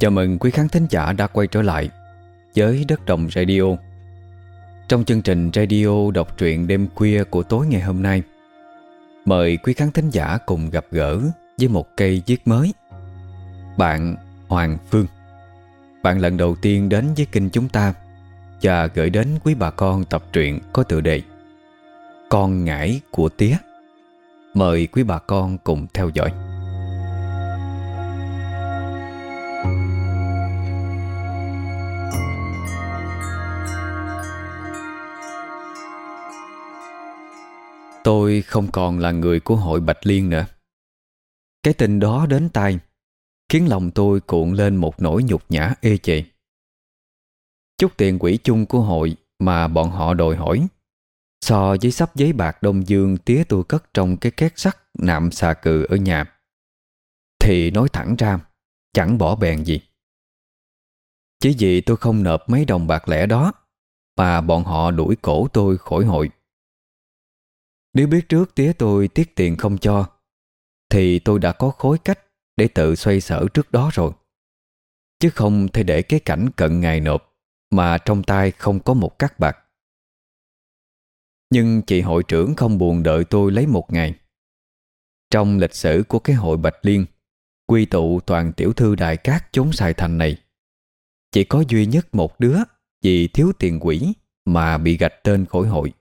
Chào mừng quý khán thính giả đã quay trở lại với Đất Đồng Radio. Trong chương trình radio đọc truyện đêm khuya của tối ngày hôm nay, Mời quý khán thính giả cùng gặp gỡ với một cây viết mới, Bạn Hoàng Phương. Bạn lần đầu tiên đến với kênh chúng ta Và gửi đến quý bà con tập truyện có tựa đề Con ngải của tía. Mời quý bà con cùng theo dõi. Tôi không còn là người của hội Bạch Liên nữa. Cái tin đó đến tai, Khiến lòng tôi cuộn lên một nỗi nhục nhã ê chề. Chút tiền quỹ chung của hội Mà bọn họ đòi hỏi, So với sắp giấy bạc đông dương Tía tôi cất trong cái két sắt Nạm xà cừ ở nhà, Thì nói thẳng ra, Chẳng bỏ bèn gì. Chỉ vì tôi không nộp mấy đồng bạc lẻ đó, Mà bọn họ đuổi cổ tôi khỏi hội nếu biết trước tía tôi tiết tiền không cho, Thì tôi đã có khối cách Để tự xoay sở trước đó rồi. Chứ không thể để cái cảnh cận ngày nộp Mà trong tay không có một cắt bạc. Nhưng chị hội trưởng không buồn đợi tôi lấy một ngày. Trong lịch sử của cái hội Bạch Liên, Quy tụ toàn tiểu thư đại cát chốn xài thành này, Chỉ có duy nhất một đứa Vì thiếu tiền quỷ Mà bị gạch tên khỏi hội.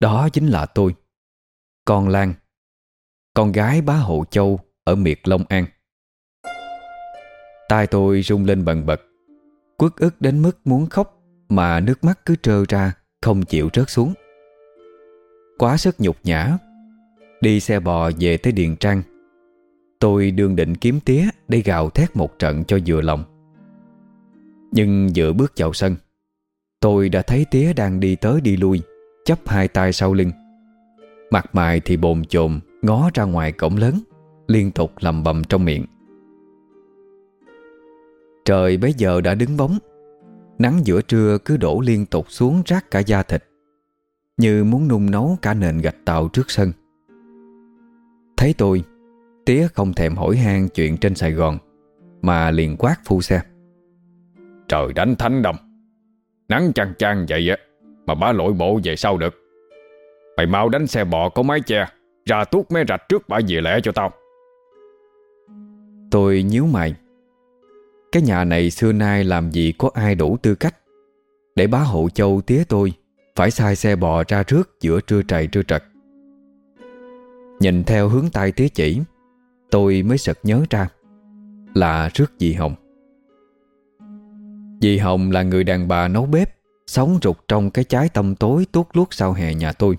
Đó chính là tôi. Con Lan. Con gái bá hộ châu Ở miệt Long An. Tai tôi rung lên bần bật. Quất ức đến mức muốn khóc, Mà nước mắt cứ trơ ra, Không chịu rớt xuống. Quá sức nhục nhã. Đi xe bò về tới Điền Trang. Tôi đương định kiếm tía Để gào thét một trận cho vừa lòng. Nhưng vừa bước vào sân, Tôi đã thấy tía đang đi tới đi lui. Chấp hai tay sau lưng. Mặt mày thì bồn chồn, Ngó ra ngoài cổng lớn, Liên tục lầm bầm trong miệng. Trời bấy giờ đã đứng bóng. Nắng giữa trưa cứ đổ liên tục xuống rác cả da thịt, Như muốn nung nấu cả nền gạch tàu trước sân. Thấy tôi, Tía không thèm hỏi han chuyện trên Sài Gòn, Mà liền quát phu xe. Trời đánh thánh đồng. Nắng chăng chang vậy á. Mà bá lội bộ về sau được. Mày mau đánh xe bò có mái che, Ra tuốt mé rạch trước bả về lẻ cho tao. Tôi nhíu mày. Cái nhà này xưa nay làm gì có ai đủ tư cách? Để bá hộ châu tía tôi, Phải sai xe bò ra trước giữa trưa trầy trưa trật. Nhìn theo hướng tay tía chỉ, Tôi mới sực nhớ ra Là rước dì Hồng. Dì Hồng là người đàn bà nấu bếp. Sống rụt trong cái trái tâm tối tuốt luốt sau hè nhà tôi.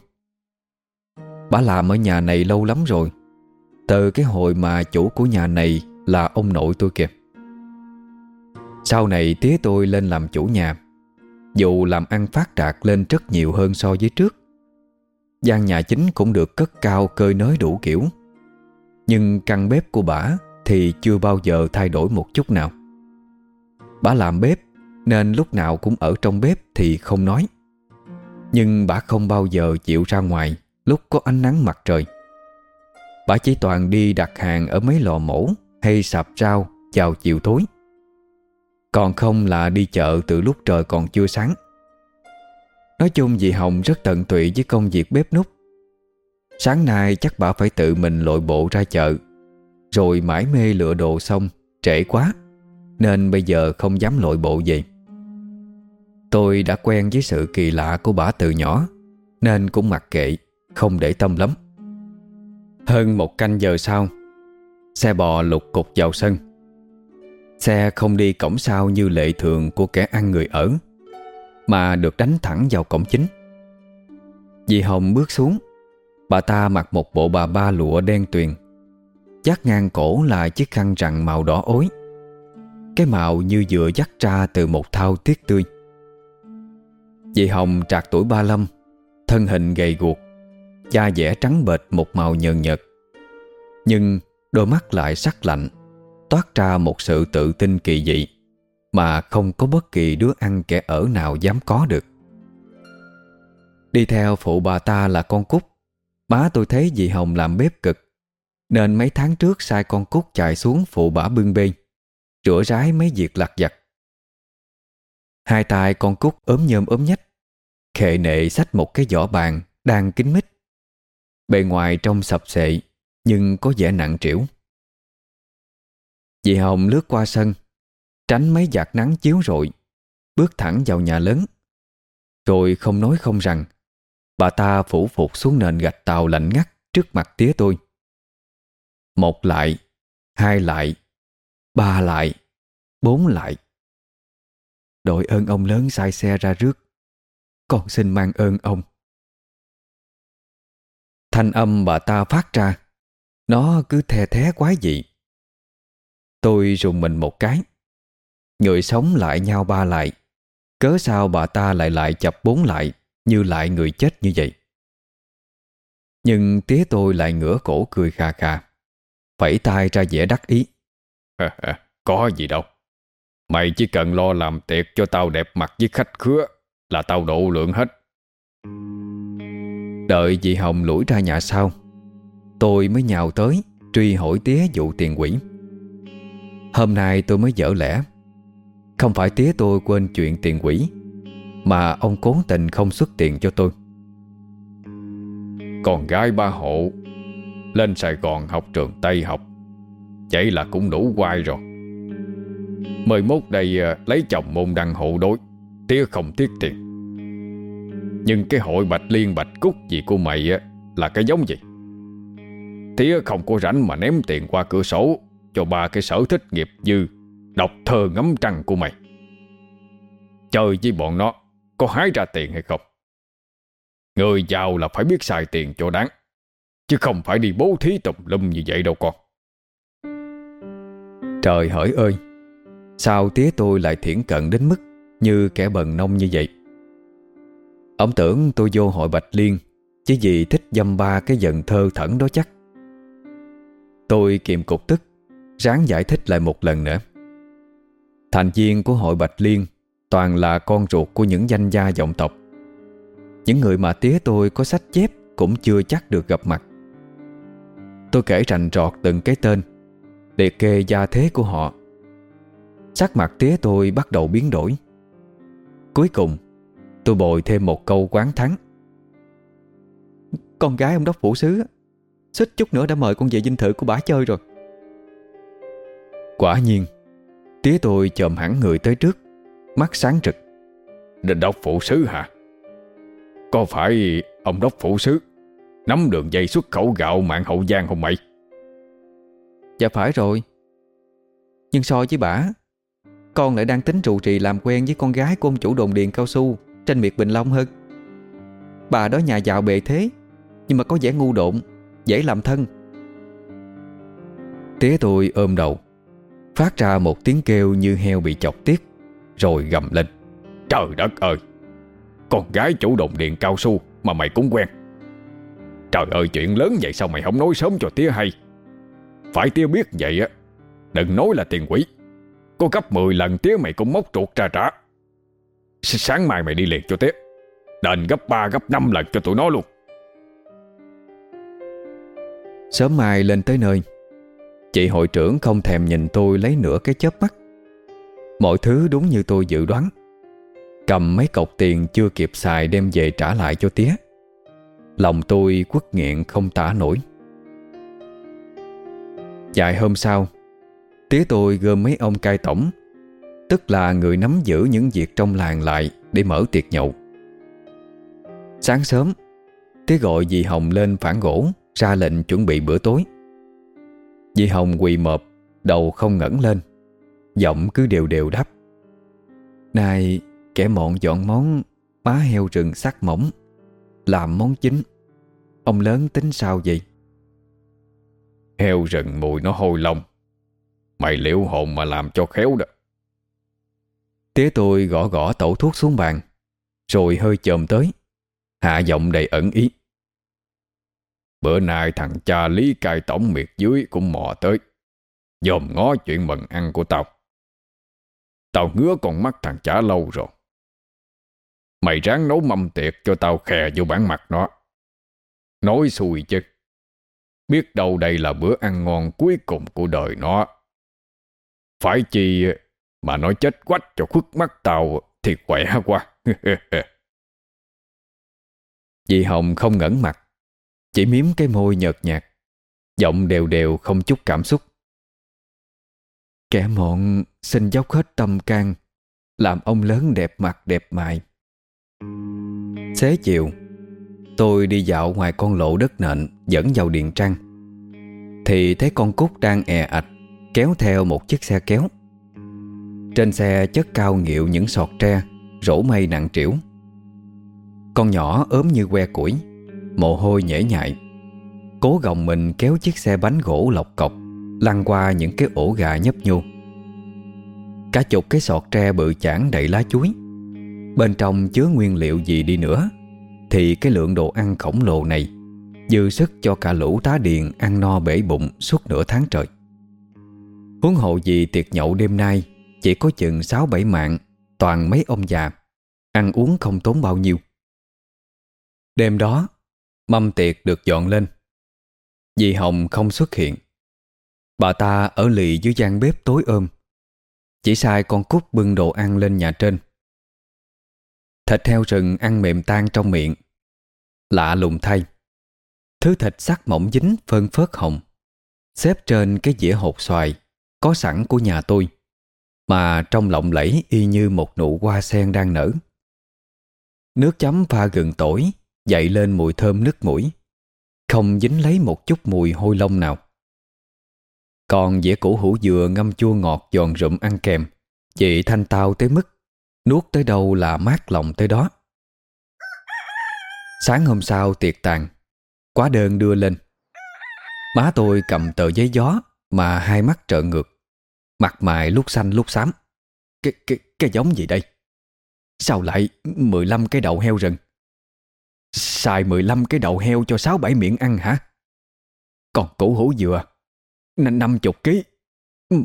Bà làm ở nhà này lâu lắm rồi. Từ cái hồi mà chủ của nhà này Là ông nội tôi kìa. Sau này tía tôi lên làm chủ nhà. Dù làm ăn phát đạt lên rất nhiều hơn so với trước. Gian nhà chính cũng được cất cao cơi nới đủ kiểu. Nhưng căn bếp của bà Thì chưa bao giờ thay đổi một chút nào. Bà làm bếp nên lúc nào cũng ở trong bếp thì không nói Nhưng bà không bao giờ chịu ra ngoài lúc có ánh nắng mặt trời. Bà chỉ toàn đi đặt hàng ở mấy lò mổ hay sạp rau vào chiều tối. Còn không là đi chợ từ lúc trời còn chưa sáng. Nói chung dì Hồng rất tận tụy với công việc bếp nút. Sáng nay chắc bà phải tự mình lội bộ ra chợ, Rồi mãi mê lựa đồ xong, Trễ quá, Nên bây giờ không dám lội bộ vậy Tôi đã quen với sự kỳ lạ của bà từ nhỏ, Nên cũng mặc kệ, không để tâm lắm. Hơn một canh giờ sau, Xe bò lục cục vào sân. Xe không đi cổng sau như lệ thường của kẻ ăn người ở, Mà được đánh thẳng vào cổng chính. Dì Hồng bước xuống, Bà ta mặc một bộ bà ba lụa đen tuyền, Dắt ngang cổ là chiếc khăn rằn màu đỏ ối. Cái màu như vừa dắt ra từ một thao tiết tươi. Dì Hồng trạc tuổi ba lâm Thân hình gầy guộc, Da dẻ trắng bệt một màu nhờn nhợt Nhưng đôi mắt lại sắc lạnh, Toát ra một sự tự tin kỳ dị Mà không có bất kỳ đứa ăn kẻ ở nào dám có được. Đi theo phụ bà ta là con Cúc Má tôi thấy dì Hồng làm bếp cực, Nên mấy tháng trước sai con Cúc chạy xuống phụ bả bưng bê, Rửa rái mấy việc lặt vặt. Hai tay con cút ốm nhôm ốm nhách. Khệ nệ xách một cái giỏ bàn Đang kín mít. Bề ngoài trông sập sệ, Nhưng có vẻ nặng trĩu. Dì Hồng lướt qua sân, Tránh mấy giạt nắng chiếu rọi, Bước thẳng vào nhà lớn. Rồi không nói không rằng, Bà ta phủ phục xuống nền gạch tàu lạnh ngắt Trước mặt tía tôi. Một lại, Hai lại, Ba lại, Bốn lại. Đội ơn ông lớn sai xe ra rước. Con xin mang ơn ông. Thanh âm bà ta phát ra. Nó cứ the thé quái dị. Tôi rùng mình một cái. Người sống lại nhau ba lại. Cớ sao bà ta lại lại chập bốn lại, Như lại người chết như vậy? Nhưng tía tôi lại ngửa cổ cười khà khà. Phẩy tay ra vẻ đắc ý. Có gì đâu. Mày chỉ cần lo làm tiệc cho tao đẹp mặt với khách khứa Là tao độ lượng hết. Đợi chị Hồng lủi ra nhà sau, Tôi mới nhào tới Truy hỏi tía vụ tiền quỷ Hôm nay tôi mới dở lẽ, Không phải tía tôi quên chuyện tiền quỷ Mà ông cố tình không xuất tiền cho tôi. Con gái ba hộ, Lên Sài Gòn học trường Tây học, Vậy là cũng đủ quay rồi. Mời mốt đây à, lấy chồng môn đăng hộ đối Tía không tiếc tiền. Nhưng cái hội bạch liên bạch cúc gì của mày á Là cái giống gì? Tía không có rảnh mà ném tiền qua cửa sổ Cho ba cái sở thích nghiệp dư, Đọc thơ ngắm trăng của mày. Chơi với bọn nó, Có hái ra tiền hay không? Người giàu là phải biết xài tiền cho đáng, Chứ không phải đi bố thí tùm lum như vậy đâu con. Trời hỡi ơi! Sao tía tôi lại thiển cận đến mức Như kẻ bần nông như vậy? Ông tưởng tôi vô hội Bạch Liên, Chỉ vì thích dâm ba cái giận thơ thẩn đó chắc. Tôi kiềm cục tức, Ráng giải thích lại một lần nữa. Thành viên của hội Bạch Liên Toàn là con ruột của những danh gia dòng tộc. Những người mà tía tôi có sách chép Cũng chưa chắc được gặp mặt. Tôi kể rành rọt từng cái tên, Liệt kê gia thế của họ. Sắc mặt tía tôi bắt đầu biến đổi. Cuối cùng Tôi bồi thêm một câu quán thắng. Con gái ông đốc phủ sứ Xích chút nữa đã mời con về dinh thự của bả chơi rồi. Quả nhiên Tía tôi chồm hẳn người tới trước Mắt sáng trực Định đốc phụ sứ hả? Có phải ông đốc phụ sứ Nắm đường dây xuất khẩu gạo mạng hậu giang không mày? Dạ phải rồi. Nhưng so với bả con lại đang tính trụ trì làm quen với con gái của ông chủ đồn điện cao su Trên miệt Bình Long hơn. Bà đó nhà giàu bề thế, Nhưng mà có vẻ ngu độn, Dễ làm thân. Tía tôi ôm đầu, Phát ra một tiếng kêu như heo bị chọc tiết, Rồi gầm lên. Trời đất ơi! Con gái chủ đồn điện cao su Mà mày cũng quen. Trời ơi, chuyện lớn vậy sao mày không nói sớm cho tía hay? Phải tía biết vậy á, Đừng nói là tiền quỷ. Có gấp 10 lần tía mày cũng móc ruột ra trả. Sáng mai mày đi liền cho tía Đền gấp 3 gấp 5 lần cho tụi nó luôn. Sớm mai lên tới nơi, Chị hội trưởng không thèm nhìn tôi lấy nửa cái chớp mắt. Mọi thứ đúng như tôi dự đoán. Cầm mấy cọc tiền chưa kịp xài đem về trả lại cho tía. Lòng tôi quất nghẹn không tả nổi. Dài hôm sau Tía tôi gom mấy ông cai tổng, Tức là người nắm giữ những việc trong làng lại Để mở tiệc nhậu. Sáng sớm Tía gọi dì Hồng lên phản gỗ, Ra lệnh chuẩn bị bữa tối. Dì Hồng quỳ mộp Đầu không ngẩng lên, Giọng cứ đều đều đáp. Này, kẻ mọn dọn món, Má heo rừng sắc mỏng, Làm món chính, Ông lớn tính sao vậy? Heo rừng mùi nó hôi lòng. Mày liệu hồn mà làm cho khéo đó. Tía tôi gõ gõ tẩu thuốc xuống bàn, Rồi hơi chồm tới, Hạ giọng đầy ẩn ý. Bữa nay thằng cha Lý cai tổng miệt dưới cũng mò tới, Dòm ngó chuyện mần ăn của tao. Tao ngứa con mắt thằng chả lâu rồi. Mày ráng nấu mâm tiệc cho tao khè vô bản mặt nó. Nói xùi chứ. Biết đâu đây là bữa ăn ngon cuối cùng của đời nó. Phải chi mà nói chết quách cho khuất mắt tàu thì khỏe quá. Dì Hồng không ngẩn mặt, chỉ miếm cái môi nhợt nhạt, giọng đều đều không chút cảm xúc. Kẻ mọn xin dốc hết tâm can, làm ông lớn đẹp mặt đẹp mại. Xế chiều, tôi đi dạo ngoài con lộ đất nện dẫn vào điện trăng. Thì thấy con cúc đang è ạch kéo theo một chiếc xe kéo. Trên xe chất cao nghiệu những sọt tre, rổ mây nặng trĩu. Con nhỏ ốm như que củi, mồ hôi nhễ nhại. Cố gồng mình kéo chiếc xe bánh gỗ lọc cọc lăn qua những cái ổ gà nhấp nhô. Cả chục cái sọt tre bự chản đầy lá chuối Bên trong chứa nguyên liệu gì đi nữa Thì cái lượng đồ ăn khổng lồ này Dư sức cho cả lũ tá điền Ăn no bể bụng suốt nửa tháng trời Huống hộ gì tiệc nhậu đêm nay, Chỉ có chừng 6-7 mạng, Toàn mấy ông già, Ăn uống không tốn bao nhiêu. Đêm đó, Mâm tiệc được dọn lên. Dì Hồng không xuất hiện. Bà ta ở lì dưới gian bếp tối ôm. Chỉ sai con cút bưng đồ ăn lên nhà trên. Thịt heo rừng ăn mềm tan trong miệng. Lạ lùng thay. Thứ thịt sắc mỏng dính phân phớt hồng. Xếp trên cái dĩa hột xoài. Có sẵn của nhà tôi, Mà trong lộng lẫy y như một nụ hoa sen đang nở. Nước chấm pha gừng tỏi, Dậy lên mùi thơm nước mũi, Không dính lấy một chút mùi hôi lông nào. Còn dĩa củ hủ dừa ngâm chua ngọt giòn rụm ăn kèm, Chị thanh tao tới mức Nuốt tới đâu là mát lòng tới đó. Sáng hôm sau tiệc tàn, Quá đơn đưa lên. Má tôi cầm tờ giấy gió Mà hai mắt trợn ngược. Mặt mày lúc xanh lúc xám. Cái, cái, cái giống gì đây? Sao lại 15 cái đậu heo rừng? Xài 15 cái đậu heo cho 6-7 miệng ăn hả? Còn củ hủ dừa Năm chục ký.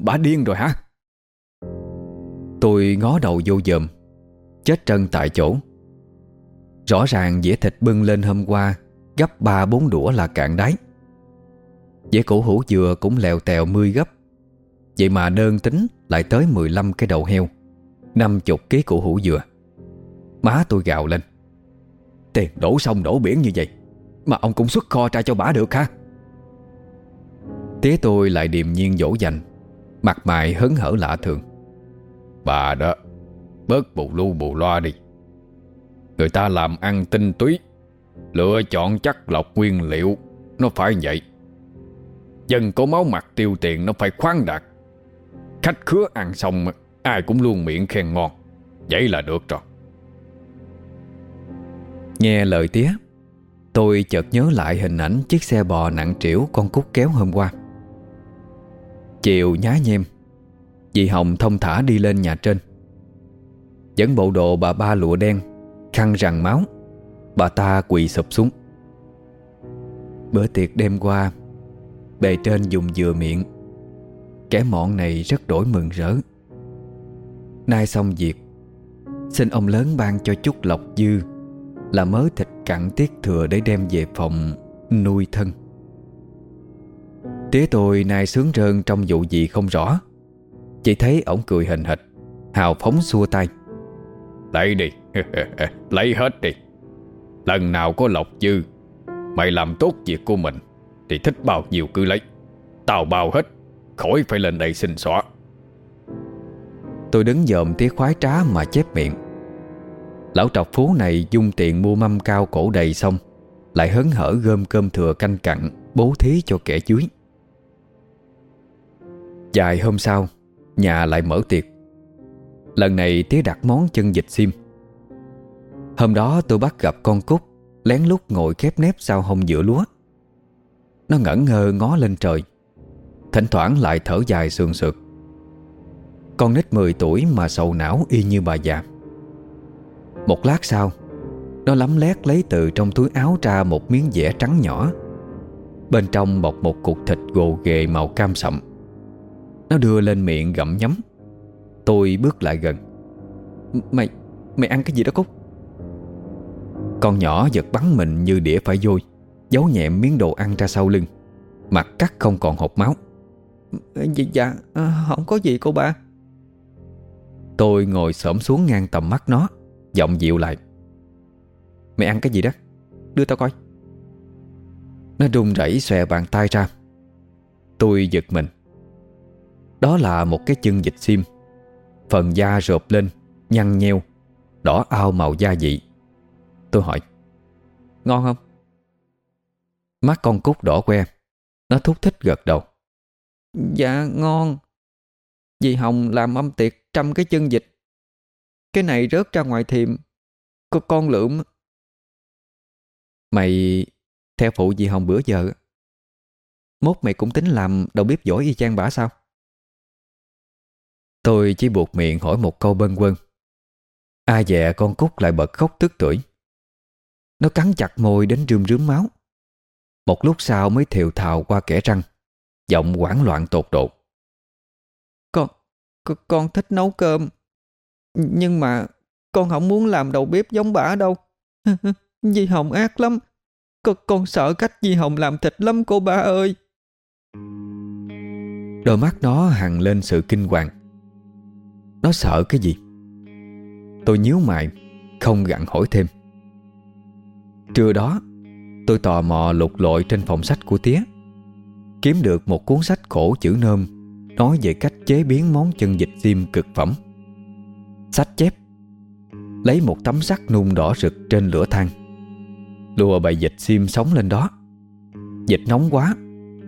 Bà điên rồi hả? Tôi ngó đầu vô dòm Chết trân tại chỗ. Rõ ràng dĩa thịt bưng lên hôm qua Gấp ba bốn đũa là cạn đáy. Dĩa củ hủ dừa cũng lèo tèo mươi gấp. Vậy mà đơn tính lại tới 15 cái đầu heo 50 ký củ hủ dừa. Má tôi gào lên. Tiền đổ sông đổ biển như vậy, Mà ông cũng xuất kho ra cho bà được ha Tía tôi lại điềm nhiên dỗ dành, Mặt mày hớn hở lạ thường. Bà đó, Bớt bù lu bù loa đi. Người ta làm ăn tinh túy, Lựa chọn chắc lọc nguyên liệu, Nó phải vậy. Dân có máu mặt tiêu tiền, Nó phải khoáng đạt. Khách khứa ăn xong, Ai cũng luôn miệng khen ngon. Vậy là được rồi. Nghe lời tía, Tôi chợt nhớ lại hình ảnh Chiếc xe bò nặng trĩu con cút kéo hôm qua. Chiều nhá nhem, Dì Hồng thông thả đi lên nhà trên. Dẫn bộ đồ bà ba lụa đen, Khăn rằn máu, Bà ta quỳ sụp xuống. Bữa tiệc đêm qua, Bề trên dùng dừa miệng Kẻ mọn này rất đổi mừng rỡ. Nay xong việc, Xin ông lớn ban cho chút lọc dư, Là mớ thịt cặn tiết thừa Để đem về phòng nuôi thân. Tía tôi nay sướng rơn trong vụ gì không rõ. Chỉ thấy ổng cười hình hịch Hào phóng xua tay. Lấy đi, Lấy hết đi. Lần nào có lộc dư, Mày làm tốt việc của mình, Thì thích bao nhiêu cứ lấy. Tao bao hết. Khỏi phải lên đây xin xóa. Tôi đứng dòm tía khoái trá mà chép miệng. Lão trọc phú này dung tiền mua mâm cao cổ đầy xong, Lại hớn hở gom cơm thừa canh cặn, Bố thí cho kẻ dưới Dài hôm sau, Nhà lại mở tiệc. Lần này tía đặt món chân vịt sim. Hôm đó tôi bắt gặp con cúc, Lén lút ngồi khép nép sau hông giữa lúa. Nó ngẩn ngơ ngó lên trời. Thỉnh thoảng lại thở dài sườn sượt. Con nít 10 tuổi mà sầu não y như bà già. Một lát sau Nó lắm lét lấy từ trong túi áo ra một miếng dẻ trắng nhỏ. Bên trong bọc một cục thịt gồ ghề màu cam sậm. Nó đưa lên miệng gặm nhấm. Tôi bước lại gần. Mày, mày ăn cái gì đó Cúc? Con nhỏ giật bắn mình như đĩa phải vôi Giấu nhẹm miếng đồ ăn ra sau lưng. Mặt cắt không còn hộp máu. Dạ, dạ ờ, không có gì cô ba. Tôi ngồi xổm xuống ngang tầm mắt nó Giọng dịu lại. Mày ăn cái gì đó? Đưa tao coi. Nó run rẩy xòe bàn tay ra. Tôi giật mình. Đó là một cái chân dịch sim Phần da rộp lên Nhăn nheo Đỏ ao màu da dị Tôi hỏi Ngon không? Mắt con cút đỏ que Nó thúc thích gật đầu. Dạ ngon. Dì Hồng làm âm tiệc trăm cái chân dịch. Cái này rớt ra ngoài thiệm Có con lượm. Mày, theo phụ dì Hồng bữa giờ Mốt mày cũng tính làm đầu bếp giỏi y chang bả sao? Tôi chỉ buộc miệng hỏi một câu bân quân Ai dè con Cúc lại bật khóc tức tuổi Nó cắn chặt môi đến rươm rướm máu. Một lúc sau mới thều thào qua kẻ răng. Giọng hoảng loạn tột độ. Con, con, con thích nấu cơm. Nhưng mà con không muốn làm đầu bếp giống bả đâu. Di Hồng ác lắm. Con, con sợ cách Di Hồng làm thịt lắm cô ba ơi. Đôi mắt nó hằng lên sự kinh hoàng. Nó sợ cái gì? Tôi nhíu mày Không gặn hỏi thêm. Trưa đó Tôi tò mò lục lội trên phòng sách của tía Kiếm được một cuốn sách khổ chữ nôm, Nói về cách chế biến món chân vịt xiêm cực phẩm. Sách chép, Lấy một tấm sắt nung đỏ rực trên lửa than. Lùa bầy vịt xiêm sống lên đó. Vịt nóng quá,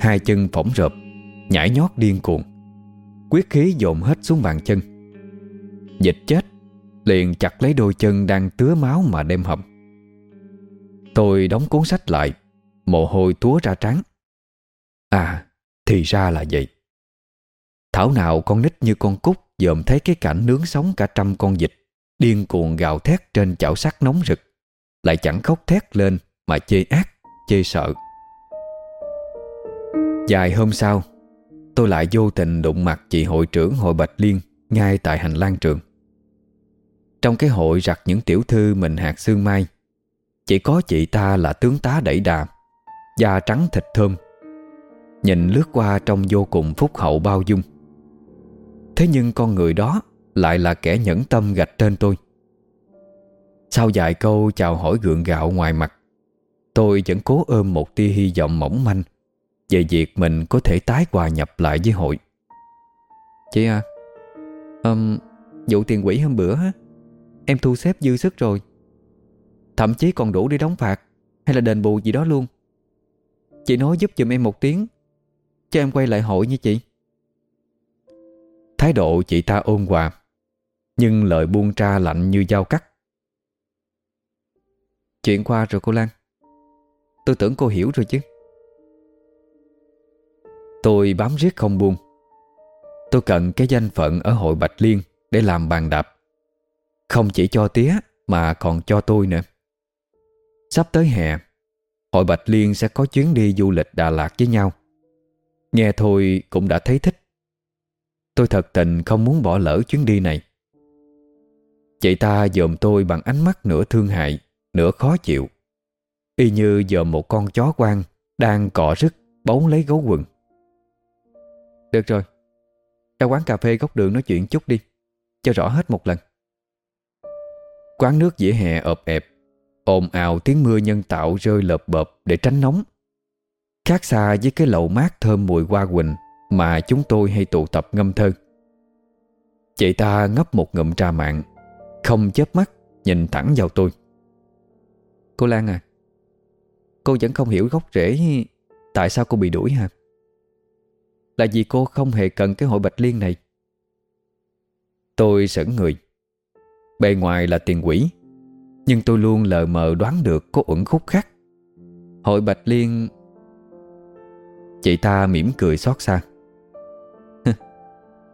Hai chân phỏng rợp, Nhảy nhót điên cuồng. Quyết khí dồn hết xuống bàn chân. Vịt chết, Liền chặt lấy đôi chân đang tứa máu mà đem hầm. Tôi đóng cuốn sách lại, Mồ hôi túa ra trắng À thì ra là vậy. Thảo nào con nít như con cúc Dòm thấy cái cảnh nướng sống cả trăm con dịch Điên cuồng gào thét trên chảo sắt nóng rực Lại chẳng khóc thét lên Mà chê ác, chê sợ. Dài hôm sau Tôi lại vô tình đụng mặt chị hội trưởng hội Bạch Liên Ngay tại hành lang trường. Trong cái hội rặt những tiểu thư mình hạt xương mai Chỉ có chị ta là tướng tá đẩy đà Da trắng thịt thơm Nhìn lướt qua trong vô cùng phúc hậu bao dung. Thế nhưng con người đó Lại là kẻ nhẫn tâm gạch trên tôi. Sau vài câu chào hỏi gượng gạo ngoài mặt Tôi vẫn cố ôm một tia hy vọng mỏng manh Về việc mình có thể tái hòa nhập lại với hội. Chị à um, Vụ tiền quỹ hôm bữa Em thu xếp dư sức rồi. Thậm chí còn đủ để đóng phạt Hay là đền bù gì đó luôn. Chị nói giúp giùm em một tiếng cho em quay lại hội nha chị. Thái độ chị ta ôn hòa, Nhưng lời buông tra lạnh như dao cắt. Chuyện qua rồi cô Lan. Tôi tưởng cô hiểu rồi chứ. Tôi bám riết không buông. Tôi cần cái danh phận ở hội Bạch Liên Để làm bàn đạp. Không chỉ cho tía Mà còn cho tôi nữa. Sắp tới hè, Hội Bạch Liên sẽ có chuyến đi du lịch Đà Lạt với nhau. Nghe thôi cũng đã thấy thích. Tôi thật tình không muốn bỏ lỡ chuyến đi này. Chị ta dòm tôi bằng ánh mắt nửa thương hại, Nửa khó chịu. Y như dòm một con chó quang Đang cọ rứt, bấu lấy gấu quần. Được rồi, Ra quán cà phê góc đường nói chuyện chút đi, Cho rõ hết một lần. Quán nước dĩa hè ợp ẹp, ồn ào tiếng mưa nhân tạo rơi lợp bợp để tránh nóng. Khác xa với cái lậu mát thơm mùi hoa quỳnh Mà chúng tôi hay tụ tập ngâm thơ. Chị ta ngấp một ngụm trà mạng Không chớp mắt Nhìn thẳng vào tôi. Cô Lan à Cô vẫn không hiểu gốc rễ Tại sao cô bị đuổi hả? Là vì cô không hề cần cái hội Bạch Liên này. Tôi sững người. Bề ngoài là tiền quỷ, Nhưng tôi luôn lờ mờ đoán được Có uẩn khúc khác. Hội Bạch Liên Chị ta mỉm cười xót xa.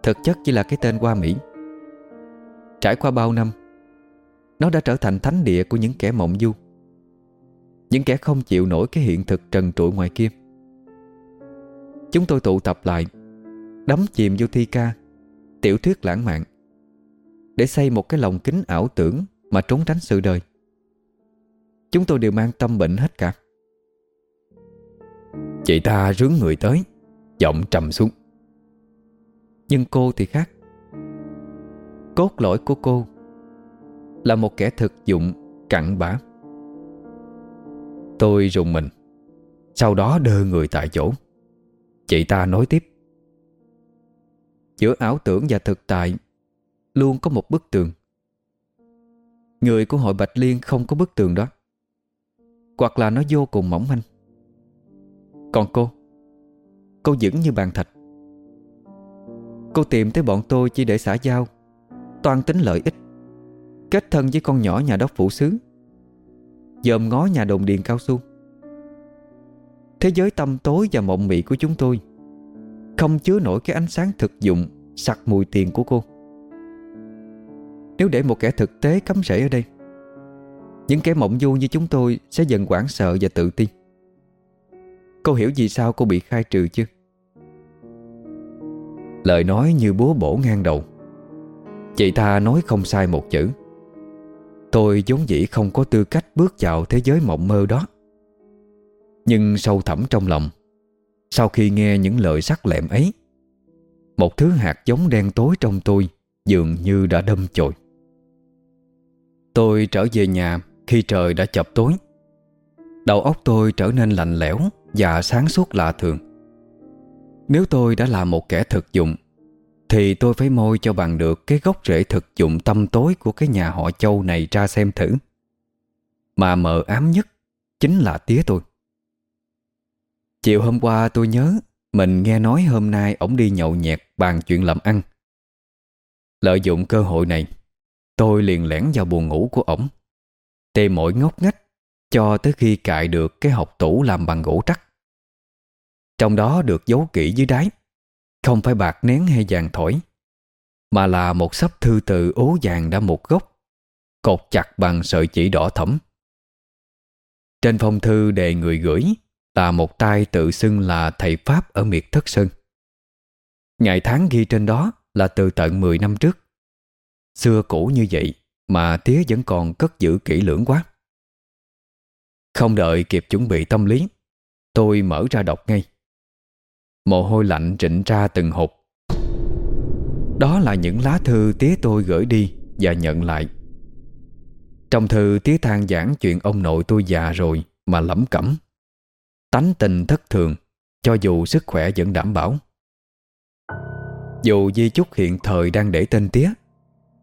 Thực chất chỉ là cái tên qua Mỹ. Trải qua bao năm, Nó đã trở thành thánh địa của những kẻ mộng du. Những kẻ không chịu nổi cái hiện thực trần trụi ngoài kia. Chúng tôi tụ tập lại, Đắm chìm vô thi ca, Tiểu thuyết lãng mạn, Để xây một cái lòng kính ảo tưởng Mà trốn tránh sự đời. Chúng tôi đều mang tâm bệnh hết cả. Chị ta rướng người tới, Giọng trầm xuống. Nhưng cô thì khác. Cốt lõi của cô Là một kẻ thực dụng, cặn bã. Tôi rùng mình, Sau đó đơ người tại chỗ. Chị ta nói tiếp. Giữa ảo tưởng và thực tại, Luôn có một bức tường. Người của hội Bạch Liên không có bức tường đó, Hoặc là nó vô cùng mỏng manh. Còn cô? Cô vững như bàn thạch. Cô tìm tới bọn tôi chỉ để xã giao toàn tính lợi ích, Kết thân với con nhỏ nhà đốc phủ xứ, Dòm ngó nhà đồng điền cao su. Thế giới tâm tối và mộng mị của chúng tôi Không chứa nổi cái ánh sáng thực dụng, Sặc mùi tiền của cô. Nếu để một kẻ thực tế cắm rễ ở đây, Những kẻ mộng du như chúng tôi Sẽ dần quảng sợ và tự ti. Cô hiểu vì sao cô bị khai trừ chứ? Lời nói như búa bổ ngang đầu. Chị ta nói không sai một chữ. Tôi vốn dĩ không có tư cách bước vào thế giới mộng mơ đó. Nhưng sâu thẳm trong lòng, Sau khi nghe những lời sắc lẹm ấy, Một thứ hạt giống đen tối trong tôi Dường như đã đâm chồi. Tôi trở về nhà khi trời đã chập tối. Đầu óc tôi trở nên lạnh lẽo. Và sáng suốt lạ thường. Nếu tôi đã là một kẻ thực dụng, thì tôi phải môi cho bằng được Cái gốc rễ thực dụng tâm tối Của cái nhà họ châu này ra xem thử. Mà mờ ám nhất Chính là tía tôi. Chiều hôm qua tôi nhớ Mình nghe nói hôm nay ổng đi nhậu nhẹt Bàn chuyện làm ăn. Lợi dụng cơ hội này, Tôi liền lẻn vào buồn ngủ của ổng, Tìm mọi ngóc ngách cho tới khi cài được cái hộp tủ làm bằng gỗ trắc. Trong đó được giấu kỹ dưới đáy, không phải bạc nén hay vàng thổi, Mà là một sấp thư từ ố vàng đã một gốc, Cột chặt bằng sợi chỉ đỏ thẫm. Trên phong thư đề người gửi Là một tay tự xưng là thầy Pháp ở miệt Thất Sơn. Ngày tháng ghi trên đó là từ tận 10 năm trước. Xưa cũ như vậy Mà tía vẫn còn cất giữ kỹ lưỡng quá. Không đợi kịp chuẩn bị tâm lý, Tôi mở ra đọc ngay. Mồ hôi lạnh trịnh ra từng hộp. Đó là những lá thư tía tôi gửi đi Và nhận lại. Trong thư tía than giảng chuyện ông nội tôi già rồi Mà lẩm cẩm. Tánh tình thất thường, Cho dù sức khỏe vẫn đảm bảo. Dù di chúc hiện thời đang để tên tía,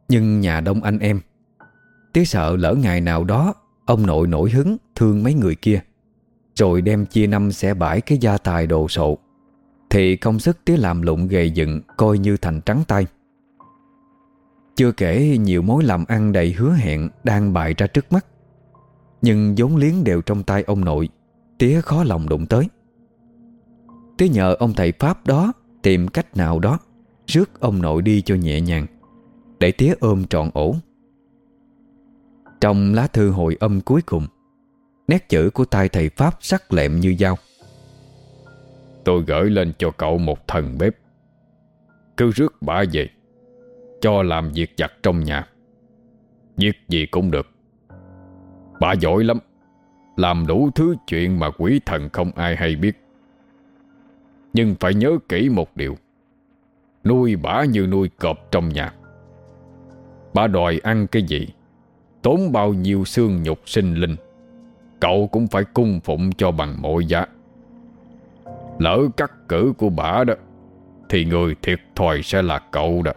Nhưng nhà đông anh em, Tía sợ lỡ ngày nào đó Ông nội nổi hứng thương mấy người kia, Rồi đem chia năm sẽ bãi cái gia tài đồ sộ. Thì công sức tía làm lụng gầy dựng Coi như thành trắng tay. Chưa kể nhiều mối làm ăn đầy hứa hẹn Đang bày ra trước mắt, Nhưng vốn liếng đều trong tay ông nội, Tía khó lòng đụng tới. Tía nhờ ông thầy Pháp đó Tìm cách nào đó Rước ông nội đi cho nhẹ nhàng, Để tía ôm trọn ổn trong lá thư hồi âm cuối cùng. Nét chữ của tay thầy Pháp sắc lẹm như dao. Tôi gửi lên cho cậu một thần bếp. Cứ rước bà về, Cho làm việc giặt trong nhà. Việc gì cũng được. Bà giỏi lắm, Làm đủ thứ chuyện mà quỷ thần không ai hay biết. Nhưng phải nhớ kỹ một điều, Nuôi bà như nuôi cọp trong nhà. Bà đòi ăn cái gì Tốn bao nhiêu xương nhục sinh linh. Cậu cũng phải cung phụng cho bằng mọi giá. Lỡ cắt cử của bà đó, Thì người thiệt thòi sẽ là cậu đó.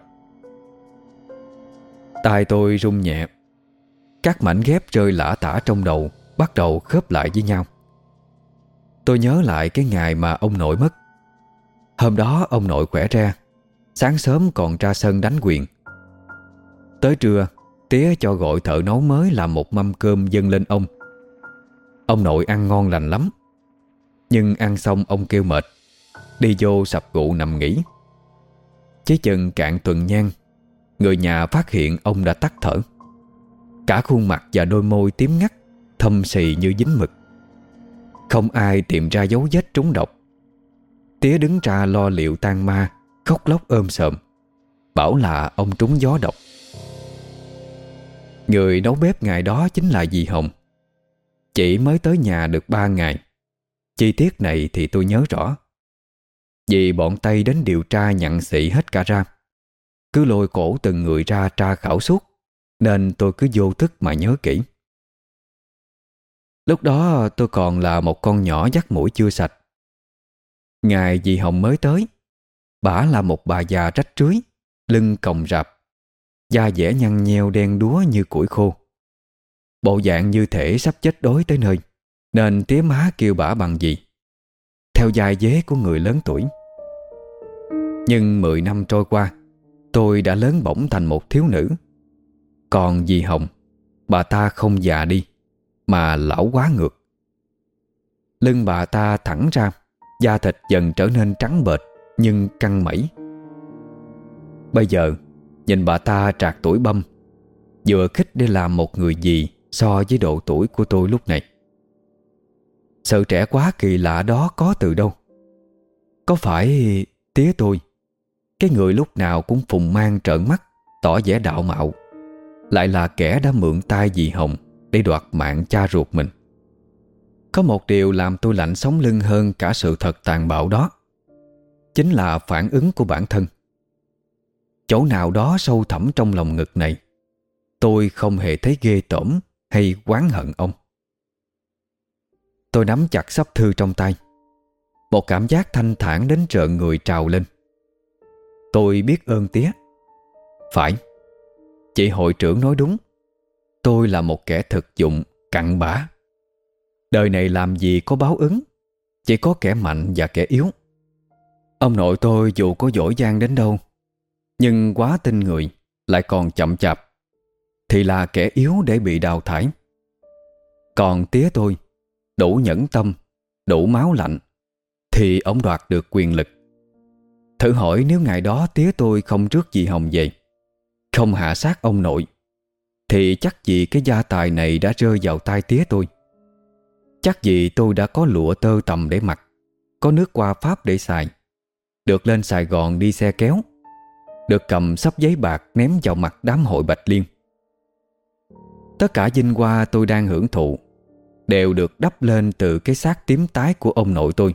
Tai tôi rung nhẹ. Các mảnh ghép rơi lả tả trong đầu, Bắt đầu khớp lại với nhau. Tôi nhớ lại cái ngày mà ông nội mất. Hôm đó ông nội khỏe ra, Sáng sớm còn ra sân đánh quyền. Tới trưa Tía cho gọi thợ nấu mới làm một mâm cơm dâng lên ông. Ông nội ăn ngon lành lắm, nhưng ăn xong ông kêu mệt, Đi vô sập gụ nằm nghỉ. Chế chân cạn tuần nhang, Người nhà phát hiện ông đã tắt thở. Cả khuôn mặt và đôi môi tím ngắt, Thâm xì như dính mực. Không ai tìm ra dấu vết trúng độc. Tía đứng ra lo liệu tan ma, Khóc lóc ôm sợm Bảo là ông trúng gió độc. Người nấu bếp ngày đó chính là dì Hồng. Chị mới tới nhà được ba ngày. Chi tiết này thì tôi nhớ rõ. Vì bọn Tây đến điều tra nhận sĩ hết cả ra. Cứ lôi cổ từng người ra tra khảo suốt, Nên tôi cứ vô thức mà nhớ kỹ. Lúc đó tôi còn là một con nhỏ dắt mũi chưa sạch. Ngày dì Hồng mới tới, Bả là một bà già rách rưới, Lưng còng rạp Da dẻ nhăn nheo đen đúa như củi khô. Bộ dạng như thể sắp chết đói tới nơi, Nên tía má kêu bả bằng gì? Theo dài dế của người lớn tuổi. Nhưng 10 năm trôi qua, Tôi đã lớn bổng thành một thiếu nữ. Còn dì Hồng, Bà ta không già đi, Mà lão quá ngược. Lưng bà ta thẳng ra, Da thịt dần trở nên trắng bệch Nhưng căng mẩy. Bây giờ Nhìn bà ta trạc tuổi băm, Vừa khích để làm một người gì So với độ tuổi của tôi lúc này. Sự trẻ quá kỳ lạ đó có từ đâu? Có phải tía tôi, Cái người lúc nào cũng phùng mang trợn mắt, Tỏ vẻ đạo mạo, Lại là kẻ đã mượn tay dì Hồng Để đoạt mạng cha ruột mình? Có một điều làm tôi lạnh sống lưng hơn Cả sự thật tàn bạo đó, Chính là phản ứng của bản thân. Chỗ nào đó sâu thẳm trong lòng ngực này, Tôi không hề thấy ghê tởm Hay oán hận ông. Tôi nắm chặt sắp thư trong tay. Một cảm giác thanh thản đến trợn người trào lên. Tôi biết ơn tía. Phải, Chị hội trưởng nói đúng. Tôi là một kẻ thực dụng, Cặn bã. Đời này làm gì có báo ứng, Chỉ có kẻ mạnh và kẻ yếu. Ông nội tôi dù có giỏi giang đến đâu nhưng quá tin người, Lại còn chậm chạp. Thì là kẻ yếu để bị đào thải. Còn tía tôi, Đủ nhẫn tâm, Đủ máu lạnh, Thì ông đoạt được quyền lực. Thử hỏi nếu ngày đó tía tôi không trước dì Hồng về, Không hạ sát ông nội, Thì chắc gì cái gia tài này đã rơi vào tay tía tôi? Chắc gì tôi đã có lụa tơ tầm để mặc, Có nước qua Pháp để xài, Được lên Sài Gòn đi xe kéo? Được cầm sắp giấy bạc ném vào mặt đám hội Bạch Liên. Tất cả vinh hoa tôi đang hưởng thụ Đều được đắp lên từ cái xác tím tái của ông nội tôi.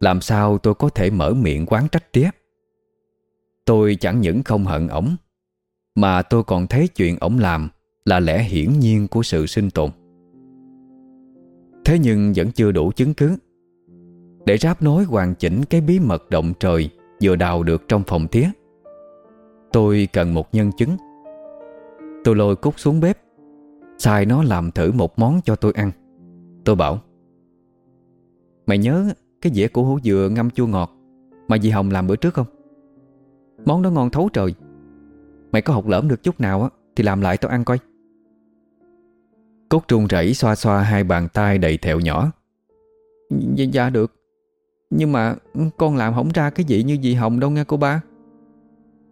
Làm sao tôi có thể mở miệng quán trách tía Tôi chẳng những không hận ổng, Mà tôi còn thấy chuyện ổng làm Là lẽ hiển nhiên của sự sinh tồn. Thế nhưng vẫn chưa đủ chứng cứ Để ráp nối hoàn chỉnh cái bí mật động trời Vừa đào được trong phòng tía Tôi cần một nhân chứng. Tôi lôi cút xuống bếp. Xài nó làm thử một món cho tôi ăn. Tôi bảo Mày nhớ cái dĩa của hủ dừa ngâm chua ngọt Mà dì Hồng làm bữa trước không? Món đó ngon thấu trời. Mày có học lỡm được chút nào á Thì làm lại tao ăn coi. Cốt trung rẩy xoa xoa hai bàn tay đầy thẹo nhỏ. Dạ, dạ được. Nhưng mà con làm không ra cái gì như dì Hồng đâu nghe cô ba.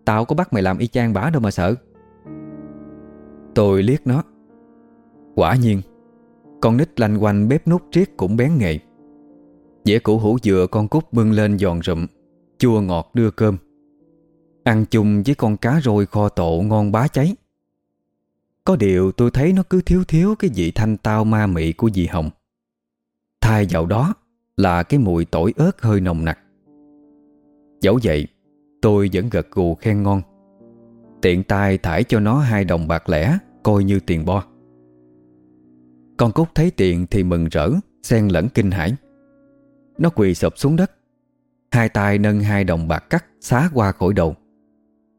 Tao có bắt mày làm y chang bả đâu mà sợ. Tôi liếc nó. Quả nhiên, Con nít lanh quanh bếp nút triết cũng bén nghệ. Dĩa củ hủ dừa con cút bưng lên giòn rụm, Chua ngọt đưa cơm. Ăn chung với con cá rôi kho tộ ngon bá cháy. Có điều tôi thấy nó cứ thiếu thiếu cái vị thanh tao ma mị của dì Hồng. Thay vào đó là cái mùi tỏi ớt hơi nồng nặc. Dẫu vậy Tôi vẫn gật gù khen ngon. Tiện tay thải cho nó hai đồng bạc lẻ, Coi như tiền bo. Con Cúc thấy tiền thì mừng rỡ, Xen lẫn kinh hãi. Nó quỳ sụp xuống đất. Hai tay nâng hai đồng bạc cắt Xá qua khỏi đầu.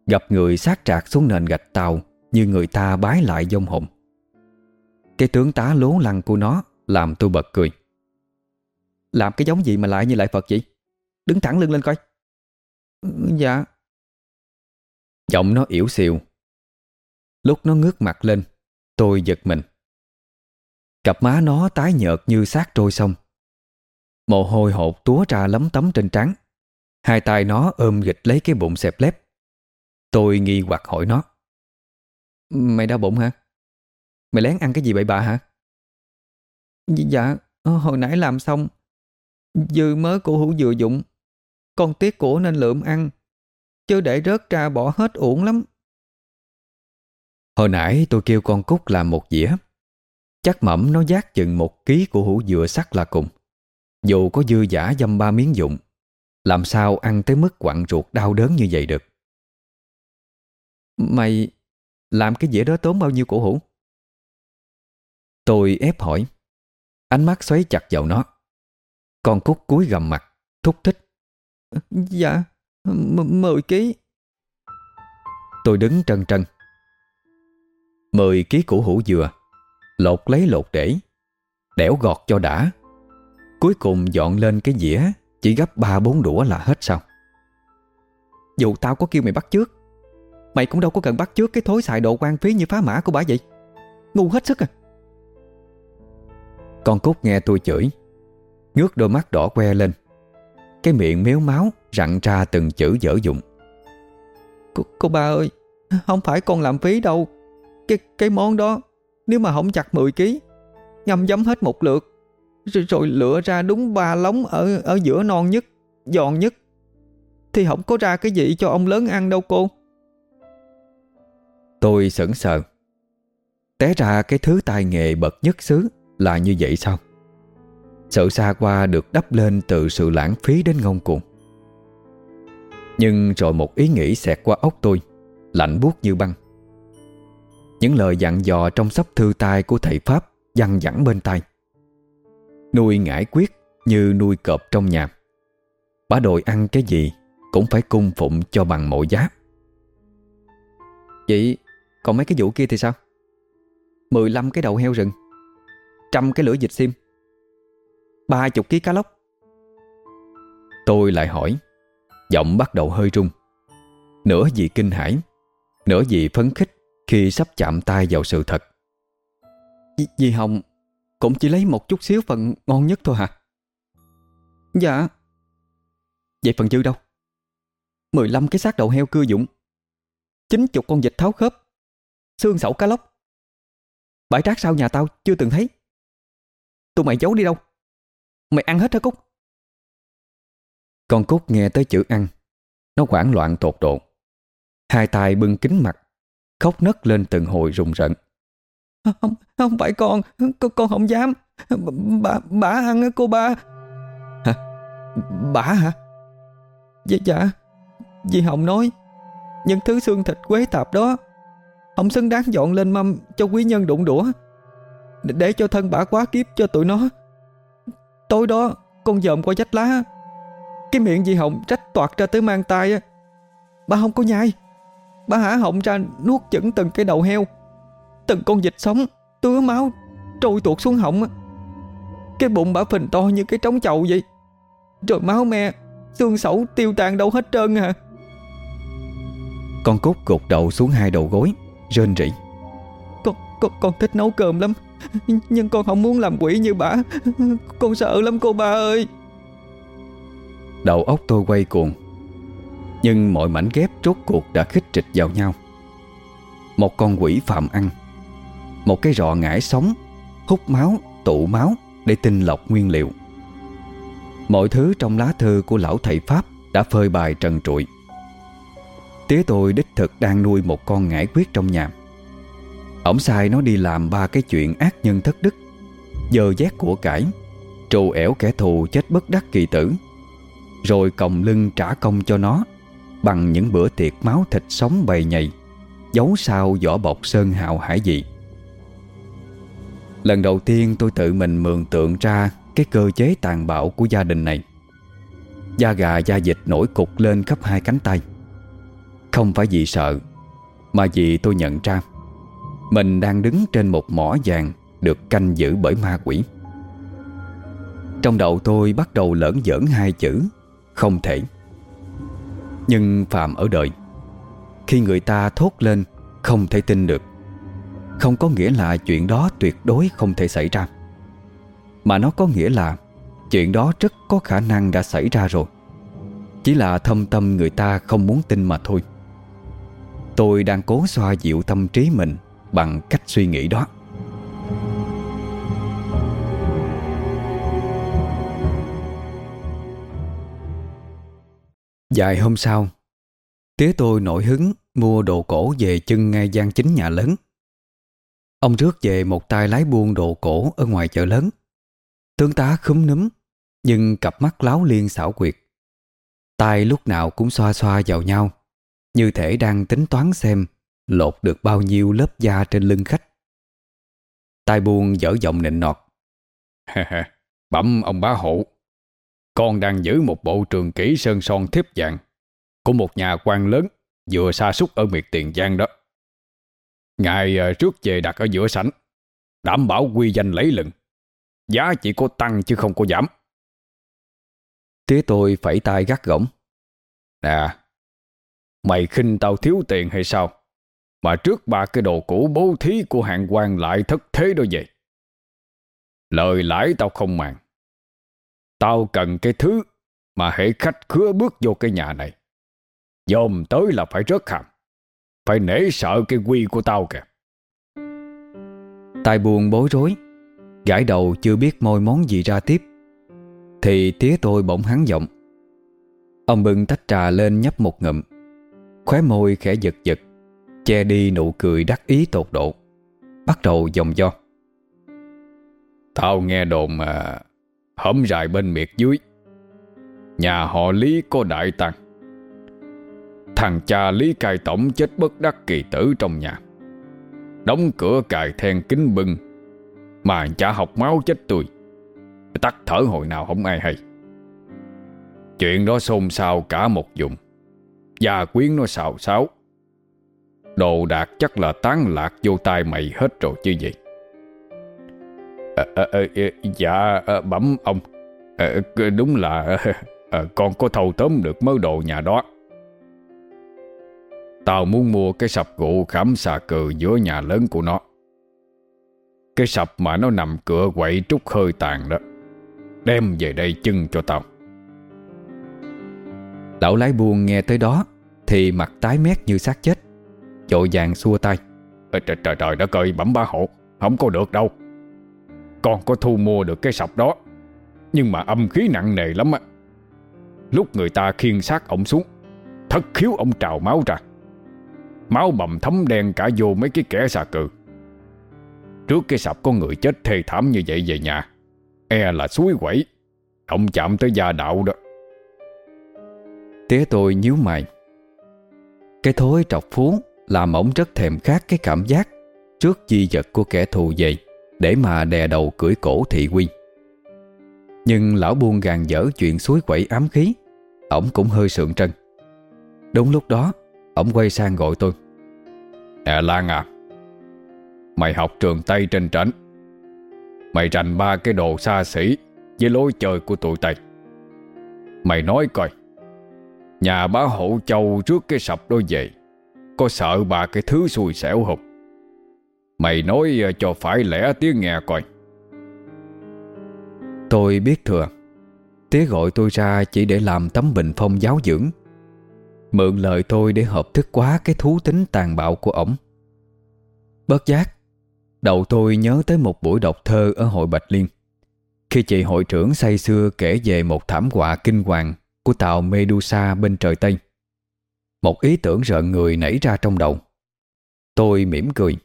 Gặp người sát trạc xuống nền gạch tàu, Như người ta bái lại dông hồn. Cái tướng tá lố lăng của nó Làm tôi bật cười. Làm cái giống gì mà lại như lại Phật vậy? Đứng thẳng lưng lên coi. Dạ. Giọng nó yếu xìu Lúc nó ngước mặt lên Tôi giật mình. Cặp má nó tái nhợt như xác trôi sông Mồ hôi hột túa ra lấm tấm trên trán. Hai tay nó ôm gịch lấy cái bụng xẹp lép. Tôi nghi hoặc hỏi nó. Mày đau bụng hả? Mày lén ăn cái gì bậy bạ hả? Dạ, ờ, hồi nãy làm xong Dư mớ cổ hữu dừa dụng con tiếc của nên lượm ăn, chứ để rớt ra bỏ hết uổng lắm. Hồi nãy tôi kêu con Cúc làm một dĩa. Chắc mẩm nó giác chừng một ký của hũ dừa sắc là cùng. Dù có dư giả dăm ba miếng dụng, Làm sao ăn tới mức quặn ruột đau đớn như vậy được Mày làm cái dĩa đó tốn bao nhiêu cổ hủ Tôi ép hỏi Ánh mắt xoáy chặt vào nó Con cút cúi gầm mặt Thúc thích Dạ m- Mười ký. Tôi đứng trân trân Mười ký củ hủ dừa, Lột lấy lột để Đẻo gọt cho đã. Cuối cùng dọn lên cái dĩa, Chỉ gấp ba bốn đũa là hết xong. Dù tao có kêu mày bắt trước Mày cũng đâu có cần bắt trước Cái thối xài độ quan phí như phá mã của bà vậy. Ngu hết sức à. Con cút nghe tôi chửi, Ngước đôi mắt đỏ que lên. Cái miệng méo máu Rặn ra từng chữ dở dụng cô, cô ba ơi Không phải con làm phí đâu Cái cái món đó Nếu mà không chặt 10 kg Ngâm giấm hết một lượt rồi, rồi lựa ra đúng ba lóng ở ở giữa non nhất, giòn nhất. Thì không có ra cái gì cho ông lớn ăn đâu cô. Tôi sững sờ. Té ra cái thứ tài nghệ bậc nhất xứ là như vậy sao? Sự xa qua được đắp lên từ sự lãng phí đến ngông cuồng. Nhưng rồi một ý nghĩ xẹt qua óc tôi, lạnh buốt như băng. Những lời dặn dò trong sắp thư tai của thầy Pháp văng dẳng bên tai. Nuôi ngải quyết như nuôi cọp trong nhà Bá đội ăn cái gì Cũng phải cung phụng cho bằng mọi giá Vậy còn mấy cái vụ kia thì sao 15 cái đầu heo rừng Trăm cái lưỡi dịch sim Ba chục ký cá lóc. Tôi lại hỏi, Giọng bắt đầu hơi rung. Nửa vì kinh hãi, Nửa vì phấn khích Khi sắp chạm tay vào sự thật. Dì Hồng, cũng chỉ lấy một chút xíu phần ngon nhất thôi hả? Dạ. Vậy phần dư đâu? 15 cái xác đầu heo cưa dụng. 90 con vịt tháo khớp. Xương sẩu cá lóc. Bãi rác sau nhà tao chưa từng thấy. Tụi mày giấu đi đâu? Mày ăn hết hả Cúc Con Cúc nghe tới chữ ăn Nó hoảng loạn tột độ Hai tay bưng kính mặt Khóc nấc lên từng hồi rùng rợn không, không phải con, con, con không dám. Bà, bà ăn cô ba. Hả? Bà hả? Dạ, dạ. Dì Hồng nói, những thứ xương thịt quế tạp đó, không xứng đáng dọn lên mâm cho quý nhân đụng đũa. Để cho thân bà quá kiếp cho tụi nó. Tối đó, con dòm qua dách lá. Cái miệng dì Hồng trách toạt ra tới mang tay. Bà không có nhai. Bà hả họng ra nuốt chửng từng cái đầu heo Từng con vịt sống Tứa máu Trôi tuột xuống họng Cái bụng bả phình to như cái trống chậu vậy Rồi máu me Xương sẩu tiêu tan đâu hết trơn à Con cút gục đầu xuống hai đầu gối Rên rỉ con, con, con thích nấu cơm lắm nhưng con không muốn làm quỷ như bà. Con sợ lắm cô ba ơi. Đầu óc tôi quay cuồng Nhưng mọi mảnh ghép rốt cuộc đã khích trịch vào nhau. Một con quỷ phạm ăn một cái rọ ngải sống Hút máu, tụ máu Để tinh lọc nguyên liệu. Mọi thứ trong lá thư của lão thầy Pháp Đã phơi bài trần trụi. Tía tôi đích thực đang nuôi một con ngải quyết trong nhà. Ổng sai nó đi làm ba cái chuyện ác nhân thất đức. Dơ dét của cải, Trù ẻo kẻ thù chết bất đắc kỳ tử. Rồi còng lưng trả công cho nó, Bằng những bữa tiệc máu thịt sống bầy nhầy, Giấu sau vỏ bọc sơn hào hải dị. Lần đầu tiên tôi tự mình mường tượng ra Cái cơ chế tàn bạo của gia đình này. Da gà da dịch nổi cục lên khắp hai cánh tay. Không phải vì sợ, Mà vì tôi nhận ra mình đang đứng trên một mỏ vàng Được canh giữ bởi ma quỷ. Trong đầu tôi bắt đầu lỡn giỡn hai chữ, Không thể. Nhưng phàm ở đời, Khi người ta thốt lên Không thể tin được, không có nghĩa là chuyện đó tuyệt đối không thể xảy ra. Mà nó có nghĩa là Chuyện đó rất có khả năng đã xảy ra rồi. Chỉ là thâm tâm người ta không muốn tin mà thôi. Tôi đang cố xoa dịu tâm trí mình Bằng cách suy nghĩ đó Dài hôm sau Tía tôi nổi hứng mua đồ cổ về chân ngay gian chính nhà lớn Ông rước về một tay lái buôn đồ cổ ở ngoài chợ lớn. Tướng tá khúm núm, nhưng cặp mắt láo liên xảo quyệt. tay lúc nào cũng xoa xoa vào nhau Như thể đang tính toán xem Lột được bao nhiêu lớp da trên lưng khách. Tai buông dở giọng nịnh nọt. Bẩm ông bá hộ Con đang giữ một bộ trường kỹ sơn son thiếp dạng Của một nhà quan lớn Vừa xa xúc ở miệt tiền giang đó. Ngài ờ, trước về đặt ở giữa sảnh Đảm bảo quy danh lấy lừng. Giá chỉ có tăng chứ không có giảm. Tía tôi phẩy tay gắt gỏng. Nè Mày khinh tao thiếu tiền hay sao mà trước ba cái đồ cũ bố thí của hạng quan lại thất thế đó vậy. Lời lãi tao không màng. Tao cần cái thứ Mà hệ khách khứa bước vô cái nhà này. Dòm tới là phải rớt hàm. Phải nể sợ cái quy của tao kìa. Tai buồn bối rối. Gãi đầu chưa biết môi món gì ra tiếp. Thì tía tôi bỗng hắn giọng. Ông bưng tách trà lên nhấp một ngụm. Khóe môi khẽ giật giật. Che đi nụ cười đắc ý tột độ. Bắt đầu dòng do. Tao nghe đồn mà hổm dài bên miệt dưới. Nhà họ Lý có đại tăng Thằng cha Lý cai tổng chết bất đắc kỳ tử trong nhà. Đóng cửa cài then kính bưng. Mà cha học máu chết tôi Tắt thở hồi nào không ai hay. Chuyện đó xôn xao cả một vùng. Gia quyến nó xào xáo. Đồ đạc chắc là tán lạc vô tay mày hết rồi chứ gì? À, à, à, Dạ à, bẩm ông. À, Đúng là à, con có thâu tóm được mớ đồ nhà đó. Tao muốn mua cái sập gỗ khám xà cừ giữa nhà lớn của nó. Cái sập mà nó nằm cửa quậy trúc hơi tàn đó. Đem về đây chưng cho tao. Lão lái buôn nghe tới đó Thì mặt tái mét như xác chết. Chội vàng xua tay. Trời trời trời đất ơi, bẩm ba hộ, Không có được đâu. Con có thu mua được cái sập đó, Nhưng mà âm khí nặng nề lắm á. Lúc người ta khiên xác ông xuống, Thất khiếu ông trào máu ra. Máu bầm thấm đen cả vô mấy cái kẻ xà cừ. Trước cái sập có người chết thê thảm như vậy về nhà E là suối quẩy, không chạm tới gia đạo đó. Tía tôi nhíu mày. Cái thối trọc phú làm ổng rất thèm khát cái cảm giác Trước di vật của kẻ thù về Để mà đè đầu cưỡi cổ thị quy. Nhưng lão buôn gàn dở chuyện suối quẩy ám khí, Ổng cũng hơi sượng trân. Đúng lúc đó, Ổng quay sang gọi tôi. Nè Lan à Mày học trường Tây trên tránh Mày rành ba cái đồ xa xỉ Với lối chơi của tụi Tây. Mày nói coi, Nhà bá hộ châu trước cái sập đôi về có sợ bà cái thứ xui xẻo không? Mày nói ờ, cho phải lẽ tiếng nghe coi. Tôi biết thừa. Tía gọi tôi ra chỉ để làm tấm bình phong giáo dưỡng. Mượn lời tôi để hợp thức quá Cái thú tính tàn bạo của ổng. Bất giác, Đầu tôi nhớ tới một buổi đọc thơ Ở hội Bạch Liên. Khi chị hội trưởng say xưa kể về Một thảm họa kinh hoàng Của tàu Medusa bên trời Tây. Một ý tưởng rợn người nảy ra trong đầu. Tôi mỉm cười,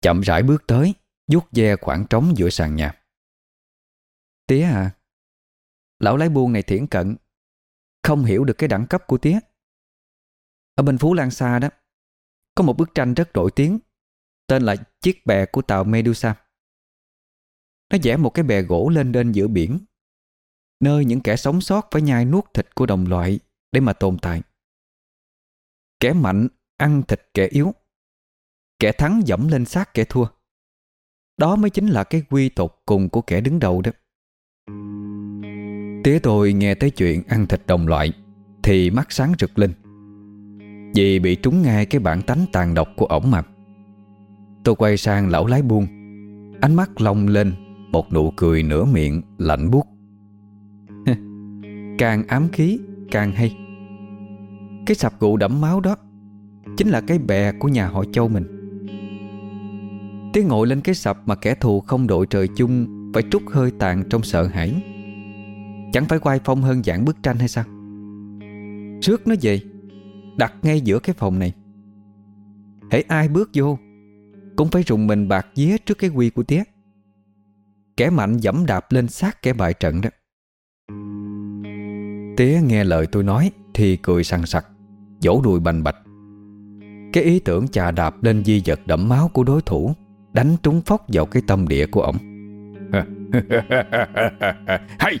Chậm rãi bước tới, vuốt ve khoảng trống giữa sàn nhà. Tía à Lão lái buôn này thiển cận, Không hiểu được cái đẳng cấp của tía. Ở bên Phú Lan Sa đó, Có một bức tranh rất nổi tiếng, Tên là Chiếc bè của tàu Medusa. Nó vẽ một cái bè gỗ lên đên giữa biển, Nơi những kẻ sống sót phải nhai nuốt thịt của đồng loại Để mà tồn tại. Kẻ mạnh ăn thịt kẻ yếu, Kẻ thắng dẫm lên xác kẻ thua. Đó mới chính là cái quy tột cùng của kẻ đứng đầu đó. Tía tôi nghe tới chuyện ăn thịt đồng loại Thì mắt sáng rực lên. Vì bị trúng ngay cái bản tánh tàn độc của ổng mà. Tôi quay sang lão lái buông Ánh mắt long lên Một nụ cười nửa miệng lạnh buốt. Càng ám khí, càng hay. Cái sập gụ đẫm máu đó Chính là cái bè của nhà họ châu mình. Tiếng ngồi lên cái sập mà kẻ thù không đội trời chung Phải trút hơi tàn trong sợ hãi. Chẳng phải quay phong hơn dạng bức tranh hay sao? Trước nó về, Đặt ngay giữa cái phòng này. Hãy ai bước vô, Cũng phải rùng mình bạc vía trước cái quy của tía Kẻ mạnh dẫm đạp lên sát kẻ bại trận đó. Tía nghe lời tôi nói Thì cười sằng sặc. Vỗ đùi bành bạch. Cái ý tưởng chà đạp lên di vật đẫm máu của đối thủ Đánh trúng phóc vào cái tâm địa của ổng Hay!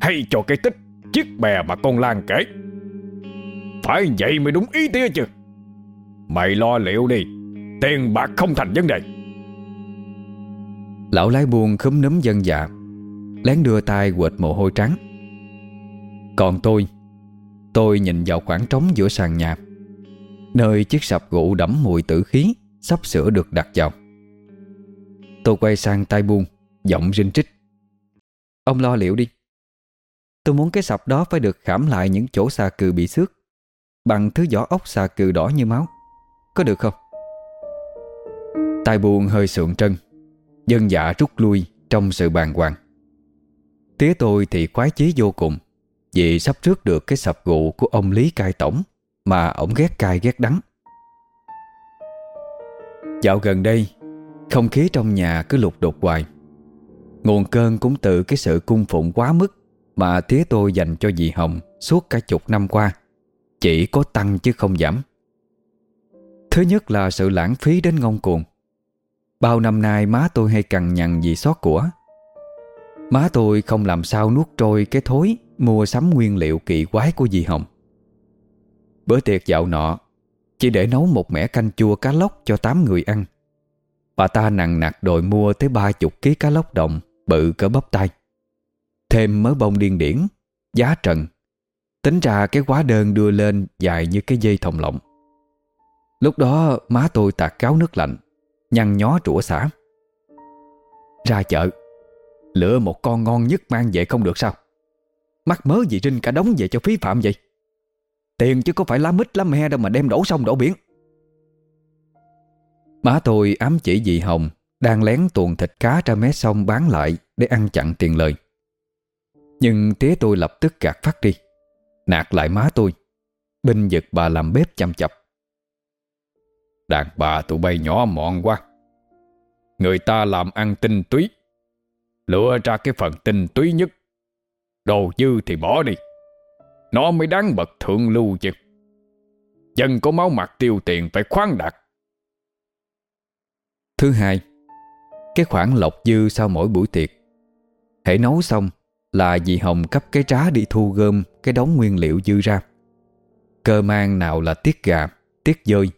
Hay cho cái tích Chiếc bè mà con Lan kể. Phải vậy mới đúng ý tía chứ. Mày lo liệu đi Tiền bạc không thành vấn đề. Lão lái buồn khúm núm dân dạ Lén đưa tay quệt mồ hôi trắng. Còn tôi Tôi nhìn vào khoảng trống giữa sàn nhà, Nơi chiếc sập gỗ đẫm mùi tử khí Sắp sửa được đặt vào. Tôi quay sang tay buông, Giọng rinh trích. Ông lo liệu đi. Tôi muốn cái sập đó phải được khảm lại những chỗ xà cừ bị xước, Bằng thứ vỏ ốc xà cừ đỏ như máu. Có được không? tay buông hơi sượng trân, Dân dạ rút lui trong sự bàng hoàng. Tía tôi thì khoái chí vô cùng. Vì sắp rước được cái sập gụ của ông Lý Cai Tổng Mà ổng ghét cay ghét đắng. Dạo gần đây, Không khí trong nhà cứ lục đục hoài. Nguồn cơn cũng từ cái sự cung phụng quá mức Mà tía tôi dành cho dì Hồng Suốt cả chục năm qua, Chỉ có tăng chứ không giảm. Thứ nhất là sự lãng phí đến ngông cuồng. Bao năm nay má tôi hay cằn nhằn vì xót của. Má tôi không làm sao nuốt trôi cái thối Mua sắm nguyên liệu kỳ quái của dì Hồng. Bữa tiệc dạo nọ, Chỉ để nấu một mẻ canh chua cá lóc cho 8 người ăn. Bà ta nặng nặc đòi mua tới ba chục ký cá lóc đồng, Bự cỡ bắp tay. Thêm mớ bông điên điển, Giá trần. Tính ra cái quá đơn đưa lên Dài như cái dây thòng lọng. Lúc đó má tôi tạt cáo nước lạnh, Nhăn nhó rủa xả. Ra chợ, Lựa một con ngon nhất mang về không được sao? Mắc mớ gì Trinh cả đống về cho phí phạm vậy? Tiền chứ có phải lá mít, lá me đâu mà đem đổ sông đổ biển. Má tôi ám chỉ dì Hồng, Đang lén tuồn thịt cá ra mé sông bán lại Để ăn chặn tiền lời. Nhưng tía tôi lập tức gạt phát đi, Nạt lại má tôi, Binh giật bà làm bếp chăm chập Đàn bà tụi bay nhỏ mọn quá, Người ta làm ăn tinh túy, Lựa ra cái phần tinh túy nhất. Đồ dư thì bỏ đi. Nó mới đáng bậc thượng lưu chứ. Dân có máu mặt tiêu tiền phải khoáng đạt. Thứ hai, Cái khoản lộc dư sau mỗi buổi tiệc. Hãy nấu xong Là dì Hồng cấp cái trá đi thu gom Cái đống nguyên liệu dư ra. Cơ mang nào là tiết gà, Tiết dơi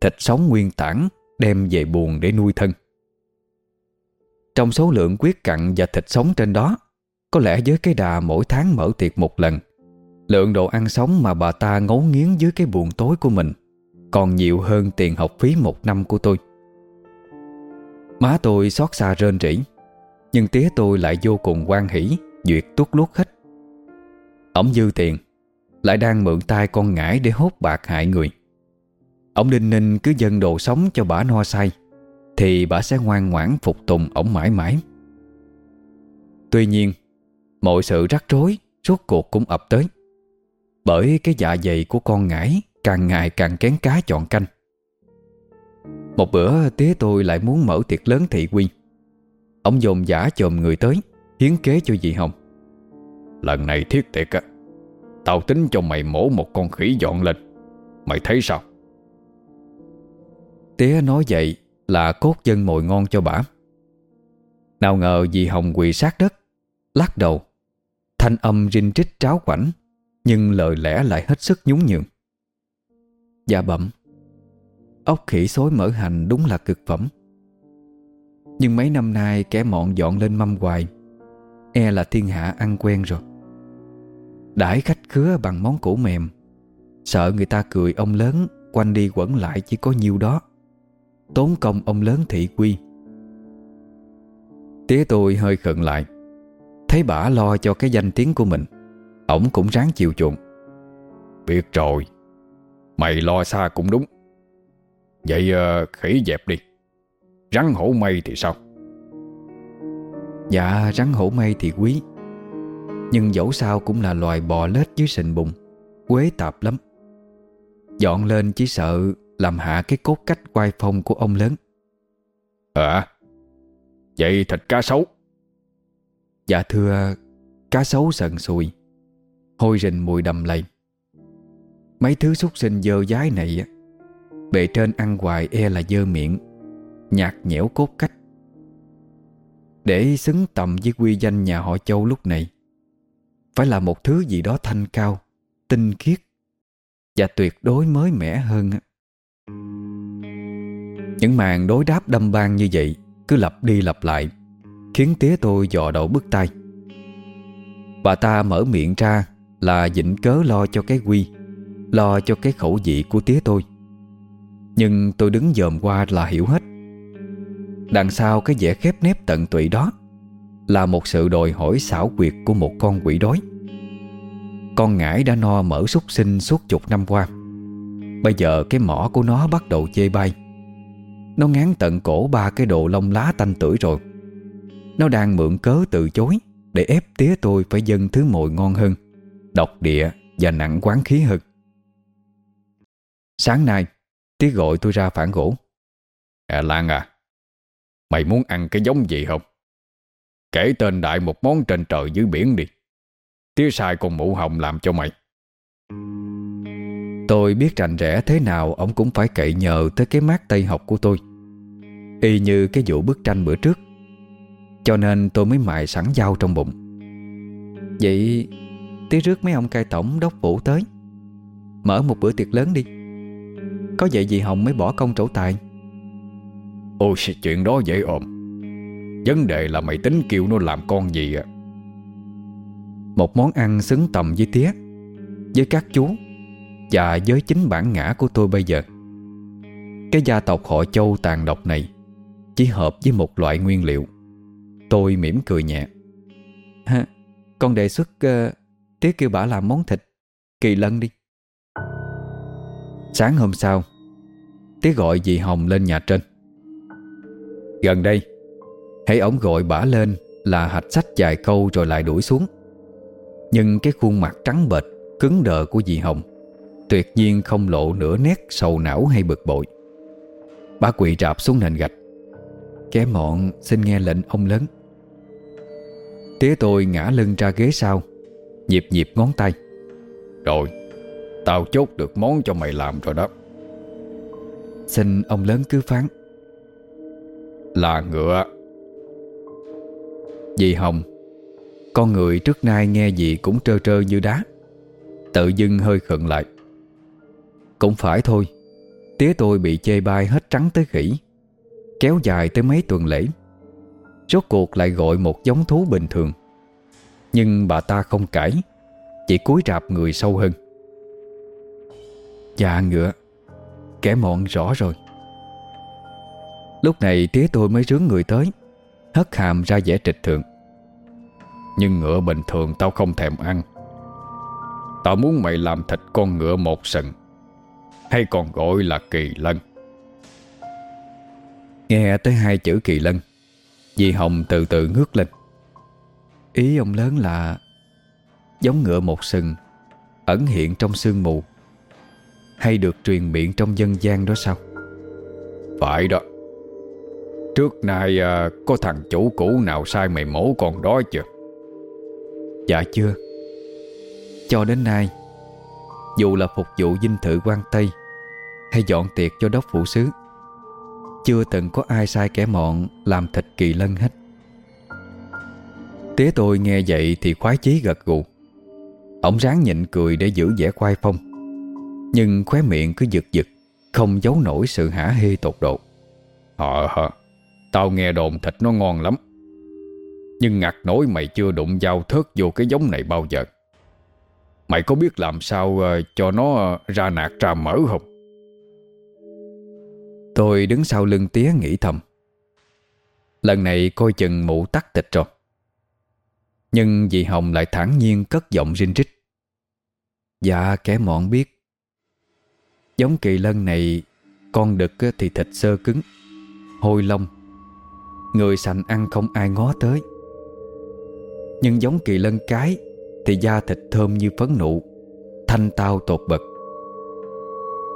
Thịt sống nguyên tảng Đem về buồn để nuôi thân. Trong số lượng quyết cặn và thịt sống trên đó có lẽ với cái đà mỗi tháng mở tiệc một lần, Lượng đồ ăn sống mà bà ta ngấu nghiến dưới cái buồn tối của mình Còn nhiều hơn tiền học phí một năm của tôi. Má tôi xót xa rên rỉ, Nhưng tía tôi lại vô cùng quan hỷ, Duyệt tuốt lút hết. Ông dư tiền, Lại đang mượn tay con ngải để hốt bạc hại người. Ông Đinh Ninh cứ dâng đồ sống cho bà no say, Thì bà sẽ ngoan ngoãn phục tùng ổng mãi mãi. Tuy nhiên Mọi sự rắc rối Suốt cuộc cũng ập tới. Bởi cái dạ dày của con ngải Càng ngày càng kén cá chọn canh. Một bữa tía tôi lại muốn mở tiệc lớn thị quy. Ông dồn giả chồm người tới Hiến kế cho dì Hồng. Lần này thiết tiệc á Tao tính cho mày mổ một con khỉ dọn lên. Mày thấy sao? Tía nói vậy là cốt dân mồi ngon cho bà Nào ngờ dì Hồng quỳ sát đất Lắc đầu Thanh âm rinh rít tráo quảnh, Nhưng lời lẽ lại hết sức nhún nhường. Dạ bẩm. Ốc khỉ xối mỡ hành đúng là cực phẩm. Nhưng mấy năm nay kẻ mọn dọn lên mâm hoài E là thiên hạ ăn quen rồi. Đãi khách khứa bằng món củ mềm, Sợ người ta cười ông lớn, Quanh đi quẩn lại chỉ có nhiêu đó. Tốn công ông lớn thị quy. Tía tôi hơi khận lại. Thấy bà lo cho cái danh tiếng của mình Ổng cũng ráng chịu chuộng. Biết rồi. Mày lo xa cũng đúng. Vậy uh, khỉ dẹp đi. Rắn hổ mây thì sao? Dạ rắn hổ mây thì quý. Nhưng dẫu sao cũng là loài bò lết dưới sình bụng Quế tạp lắm. Dọn lên chỉ sợ làm hạ cái cốt cách quay phong của ông lớn. À Vậy thịt cá sấu Dạ thưa, Cá sấu sần sùi. Hôi rình mùi đầm lầy. Mấy thứ xúc sinh dơ dái này Bề trên ăn hoài e là dơ miệng, Nhạt nhẽo cốt cách. Để xứng tầm với quy danh nhà họ Châu lúc này, Phải là một thứ gì đó thanh cao, Tinh khiết, Và tuyệt đối mới mẻ hơn Những màn đối đáp đâm ban như vậy Cứ lặp đi lặp lại. Khiến tía tôi dò đầu bức tay. Bà ta mở miệng ra Là dịnh cớ lo cho cái quy, Lo cho cái khẩu vị của tía tôi. Nhưng tôi đứng dòm qua là hiểu hết. Đằng sau cái vẻ khép nép tận tụy đó Là một sự đòi hỏi xảo quyệt của một con quỷ đói. Con ngải đã no mở súc sinh suốt chục năm qua. Bây giờ cái mỏ của nó bắt đầu chê bay Nó ngán tận cổ ba cái đồ lông lá tanh tuổi rồi. Nó đang mượn cớ từ chối, Để ép tía tôi phải dâng thứ mồi ngon hơn, Độc địa và nặng quán khí hơn. Sáng nay, Tía gọi tôi ra phản gỗ. À Lan à Mày muốn ăn cái giống gì không? Kể tên đại một món trên trời dưới biển đi. Tía sai con mũ hồng làm cho mày. Tôi biết rành rẽ thế nào, Ông cũng phải cậy nhờ tới cái mát tây học của tôi. Y như cái vụ bức tranh bữa trước. Cho nên tôi mới mài sẵn dao trong bụng. Vậy Tí rước mấy ông cai tổng đốc phủ tới. Mở một bữa tiệc lớn đi. Có vậy gì Hồng mới bỏ công trổ tài. Ôi chuyện đó dễ ôm. Vấn đề là mày tính kêu nó làm con gì à Một món ăn xứng tầm với tía Với các chú Và với chính bản ngã của tôi bây giờ. Cái gia tộc họ châu tàn độc này Chỉ hợp với một loại nguyên liệu Tôi mỉm cười nhẹ. Ha, Con đề xuất uh, Tía kêu bà làm món thịt Kỳ lân đi. Sáng hôm sau Tía gọi dì Hồng lên nhà trên. Gần đây Hãy ổng gọi bả lên Là hạch sách dài câu rồi lại đuổi xuống. Nhưng cái khuôn mặt trắng bệch Cứng đờ của dì Hồng Tuyệt nhiên không lộ nửa nét sầu não hay bực bội. Bà quỳ rạp xuống nền gạch. Kẻ mọn xin nghe lệnh ông lớn Tía tôi ngã lưng ra ghế sau, Nhịp nhịp ngón tay. Rồi, Tao chốt được món cho mày làm rồi đó. Xin ông lớn cứ phán. Là ngựa. Dì Hồng, Con người trước nay nghe gì cũng trơ trơ như đá. Tự dưng hơi khựng lại. Cũng phải thôi Tía tôi bị chê bai hết trắng tới khỉ, Kéo dài tới mấy tuần lễ. Rốt cuộc lại gọi một giống thú bình thường. Nhưng bà ta không cãi, Chỉ cúi rạp người sâu hơn. Dạ ngựa, Kẻ mọn rõ rồi. Lúc này tía tôi mới rướng người tới, Hất hàm ra vẻ trịch thượng. Nhưng ngựa bình thường tao không thèm ăn. Tao muốn mày làm thịt con ngựa một sừng, Hay còn gọi là kỳ lân? Nghe tới hai chữ kỳ lân Dì Hồng từ từ ngước lên. Ý ông lớn là Giống ngựa một sừng Ẩn hiện trong sương mù Hay được truyền miệng trong dân gian đó sao? Phải đó. Trước nay à, có thằng chủ cũ nào sai mày mổ con đó chưa? Dạ chưa. Cho đến nay Dù là phục vụ dinh thự quan Tây Hay dọn tiệc cho đốc phụ sứ chưa từng có ai sai kẻ mọn Làm thịt kỳ lân hết. Tía tôi nghe vậy Thì khoái chí gật gù. Ông ráng nhịn cười để giữ vẻ khoai phong. Nhưng khóe miệng cứ giật giật, Không giấu nổi sự hả hê tột độ. Hờ hờ, Tao nghe đồn thịt nó ngon lắm. Nhưng ngặt nổi mày chưa đụng dao thớt vô cái giống này bao giờ. Mày có biết làm sao ờ, cho nó ờ, ra nạt ra mỡ không? Tôi đứng sau lưng tía nghĩ thầm. Lần này coi chừng mụ tắt tịch rồi. Nhưng dì Hồng lại thản nhiên cất giọng rinh rít. Dạ kẻ mọn biết. Giống kỳ lân này, Con đực thì thịt sơ cứng, Hôi lông. Người sành ăn không ai ngó tới. Nhưng giống kỳ lân cái Thì da thịt thơm như phấn nụ, Thanh tao tột bật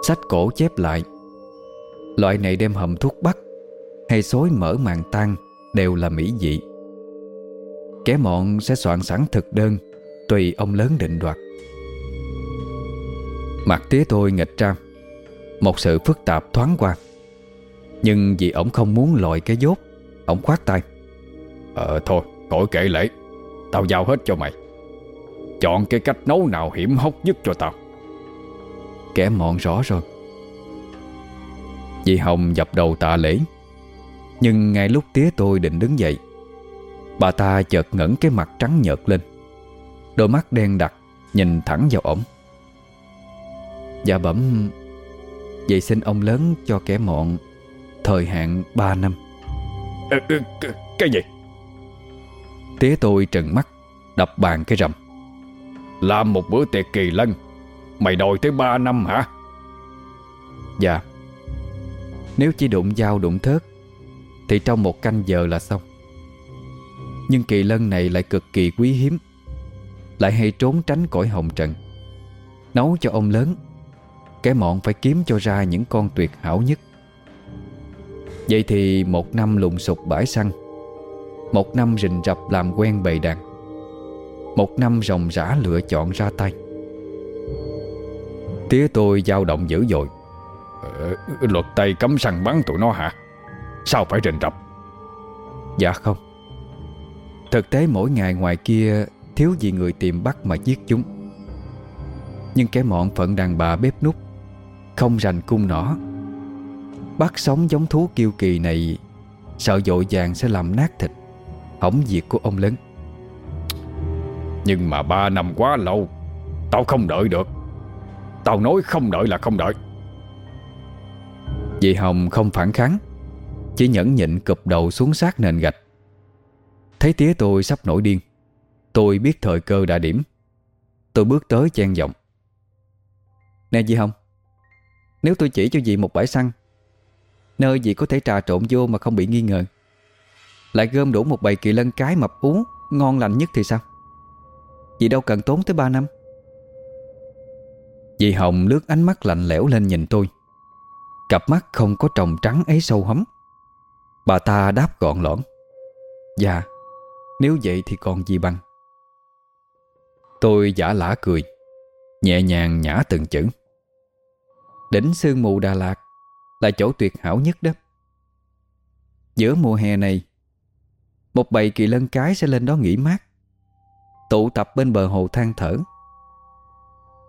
Sách cổ chép lại Loại này đem hầm thuốc bắc Hay xối mỡ màng tan Đều là mỹ vị. Kẻ mọn sẽ soạn sẵn thực đơn Tùy ông lớn định đoạt. Mặt tía tôi nghịch ra Một sự phức tạp thoáng qua. Nhưng vì ổng không muốn lòi cái dốt Ổng khoát tay. Ờ thôi khỏi kể lễ. Tao giao hết cho mày. Chọn cái cách nấu nào hiểm hóc nhất cho tao. Kẻ mọn rõ rồi Dì Hồng dập đầu tạ lễ. Nhưng ngay lúc tía tôi định đứng dậy Bà ta chợt ngẩng cái mặt trắng nhợt lên Đôi mắt đen đặc Nhìn thẳng vào ổng. Dạ bẩm Vậy xin ông lớn cho kẻ mọn Thời hạn 3 năm. Ừ, Cái gì? Tía tôi trừng mắt Đập bàn cái rầm. Làm một bữa tiệc kỳ lân Mày đòi tới 3 năm hả? Dạ nếu chỉ đụng dao đụng thớt, Thì trong một canh giờ là xong. Nhưng kỳ lân này lại cực kỳ quý hiếm, Lại hay trốn tránh cõi hồng trần. Nấu cho ông lớn Cái mọn phải kiếm cho ra những con tuyệt hảo nhất. Vậy thì một năm lùng sục bãi săn Một năm rình rập làm quen bầy đàn, Một năm rồng rã lựa chọn ra tay. Tía tôi dao động dữ dội ờ, Luật Tây cấm săn bắn tụi nó hả? Sao phải rình rập? Dạ không. Thực tế mỗi ngày ngoài kia Thiếu gì người tìm bắt mà giết chúng. Nhưng kẻ mọn phận đàn bà bếp nút Không rành cung nỏ. Bắt sống giống thú kiêu kỳ này Sợ dội vàng sẽ làm nát thịt Hỏng việc của ông lớn. Nhưng mà ba năm quá lâu Tao không đợi được. Tao nói không đợi là không đợi Dì Hồng không phản kháng, Chỉ nhẫn nhịn cụp đầu xuống sát nền gạch. Thấy tía tôi sắp nổi điên, Tôi biết thời cơ đã điểm. Tôi bước tới chen giọng. Nè dì Hồng, Nếu tôi chỉ cho dì một bãi săn Nơi dì có thể trà trộn vô mà không bị nghi ngờ, Lại gom đủ một bầy kỳ lân cái mập ú, Ngon lành nhất thì sao? Dì đâu cần tốn tới 3 năm. Dì Hồng lướt ánh mắt lạnh lẽo lên nhìn tôi. Cặp mắt không có tròng trắng ấy sâu hấm. Bà ta đáp gọn lõn Dạ Nếu vậy thì còn gì bằng. Tôi giả lả cười, Nhẹ nhàng nhả từng chữ. Đỉnh sương mù Đà Lạt Là chỗ tuyệt hảo nhất đó. Giữa mùa hè này, Một bầy kỳ lân cái sẽ lên đó nghỉ mát, Tụ tập bên bờ hồ than thở.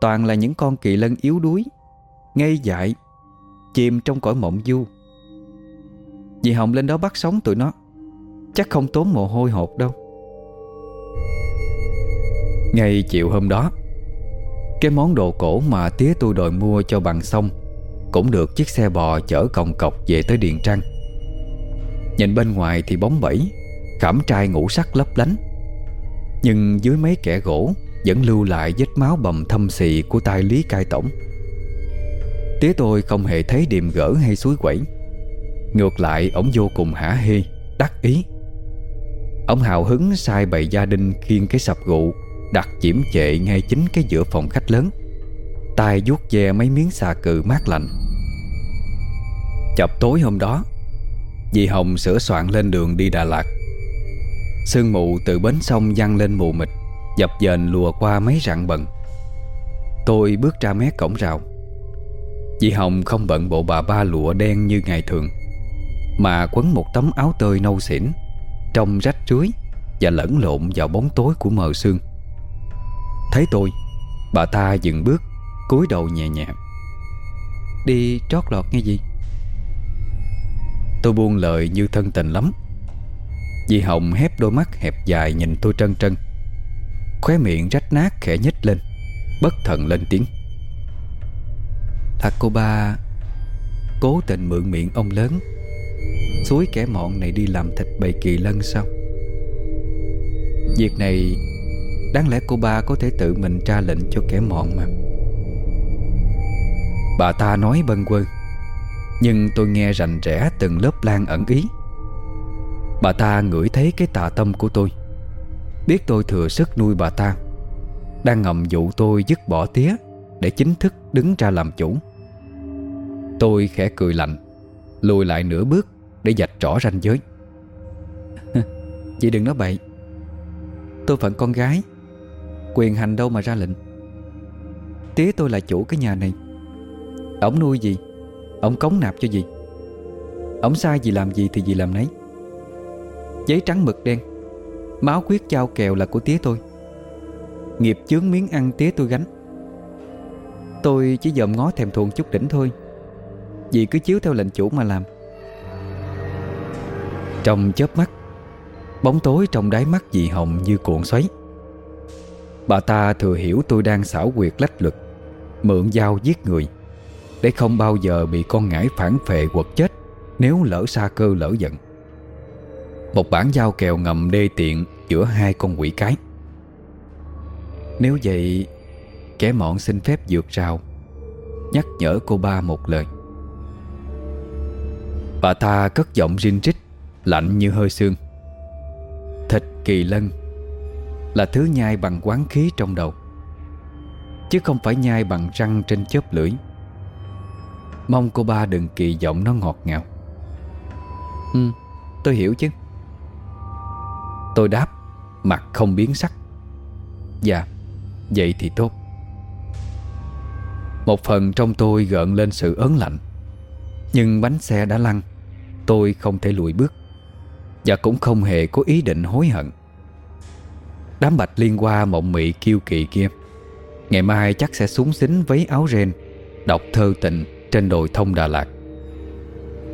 Toàn là những con kỳ lân yếu đuối, Ngây dại Chìm trong cõi mộng du. Dì Hồng lên đó bắt sống tụi nó. Chắc không tốn mồ hôi hột đâu. Ngay chiều hôm đó, Cái món đồ cổ mà tía tôi đòi mua cho bằng xong Cũng được chiếc xe bò chở còng cọc về tới Điền Trăng Nhìn bên ngoài thì bóng bẫy, Khảm trai ngũ sắc lấp lánh. Nhưng dưới mấy kẻ gỗ Vẫn lưu lại vết máu bầm thâm xì Của tai lý cai tổng. Tía tôi không hề thấy điềm gỡ hay suối quẩy. Ngược lại ổng vô cùng hả hê, Đắc ý. Ông hào hứng sai bầy gia đình khiêng cái sập gụ, Đặt chiểm chệ ngay chính cái giữa phòng khách lớn. Tay vuốt ve mấy miếng xà cừ mát lạnh. Chập tối hôm đó, Dì Hồng sửa soạn lên đường đi Đà Lạt. Sương mù từ bến sông văng lên mù mịt, Dập dềnh lùa qua mấy rặng bần. Tôi bước ra mé cổng rào. Dì Hồng không bận bộ bà ba lụa đen như ngày thường, Mà quấn một tấm áo tơi nâu xỉn Trông rách rưới Và lẫn lộn vào bóng tối của mờ sương. Thấy tôi, Bà ta dừng bước, cúi đầu nhẹ nhẹ. Đi trót lọt nghe gì? Tôi buông lời như thân tình lắm. Dì Hồng hép đôi mắt hẹp dài nhìn tôi trân trân, Khóe miệng rách nát khẽ nhích lên, Bất thần lên tiếng. Thật cô ba Cố tình mượn miệng ông lớn Suối kẻ mọn này đi làm thịt bầy kỳ lân sao? Việc này, Đáng lẽ cô ba có thể tự mình ra lệnh cho kẻ mọn mà. Bà ta nói bâng quơ, Nhưng tôi nghe rành rẽ từng lớp lan ẩn ý. Bà ta ngửi thấy cái tà tâm của tôi. Biết tôi thừa sức nuôi bà ta, Đang ngầm dụ tôi dứt bỏ tía Để chính thức đứng ra làm chủ. Tôi khẽ cười lạnh, Lùi lại nửa bước Để dạch rõ ranh giới. Chị đừng nói bậy, Tôi phận con gái, Quyền hành đâu mà ra lệnh. Tía tôi là chủ cái nhà này. Ông nuôi gì? Ông cống nạp cho gì? Ông sai gì làm gì thì gì làm nấy. Giấy trắng mực đen, Máu quyết trao kèo là của tía tôi. Nghiệp chướng miếng ăn tía tôi gánh. Tôi chỉ dòm ngó thèm thuồng chút đỉnh thôi vì cứ chiếu theo lệnh chủ mà làm. Trong chớp mắt, Bóng tối trong đáy mắt dì Hồng như cuộn xoáy. Bà ta thừa hiểu tôi đang xảo quyệt lách luật, Mượn dao giết người, Để không bao giờ bị con ngải phản phệ quật chết Nếu lỡ xa cơ lỡ giận. Một bản dao kèo ngầm đê tiện Giữa hai con quỷ cái. Nếu vậy, Kẻ mọn xin phép dược rào, Nhắc nhở cô ba một lời. Bà ta cất giọng rinh rít Lạnh như hơi xương. Thịt kỳ lân Là thứ nhai bằng quán khí trong đầu Chứ không phải nhai bằng răng trên chớp lưỡi. Mong cô ba đừng kỳ vọng nó ngọt ngào. Ừ, tôi hiểu chứ. Tôi đáp Mặt không biến sắc. Dạ, vậy thì tốt. Một phần trong tôi gợn lên sự ớn lạnh Nhưng bánh xe đã lăn. Tôi không thể lùi bước Và cũng không hề có ý định hối hận. Đám bạch liên qua mộng mị kiêu kỳ kia, Ngày mai chắc sẽ súng xính với áo ren Đọc thơ tịnh trên đồi thông Đà Lạt.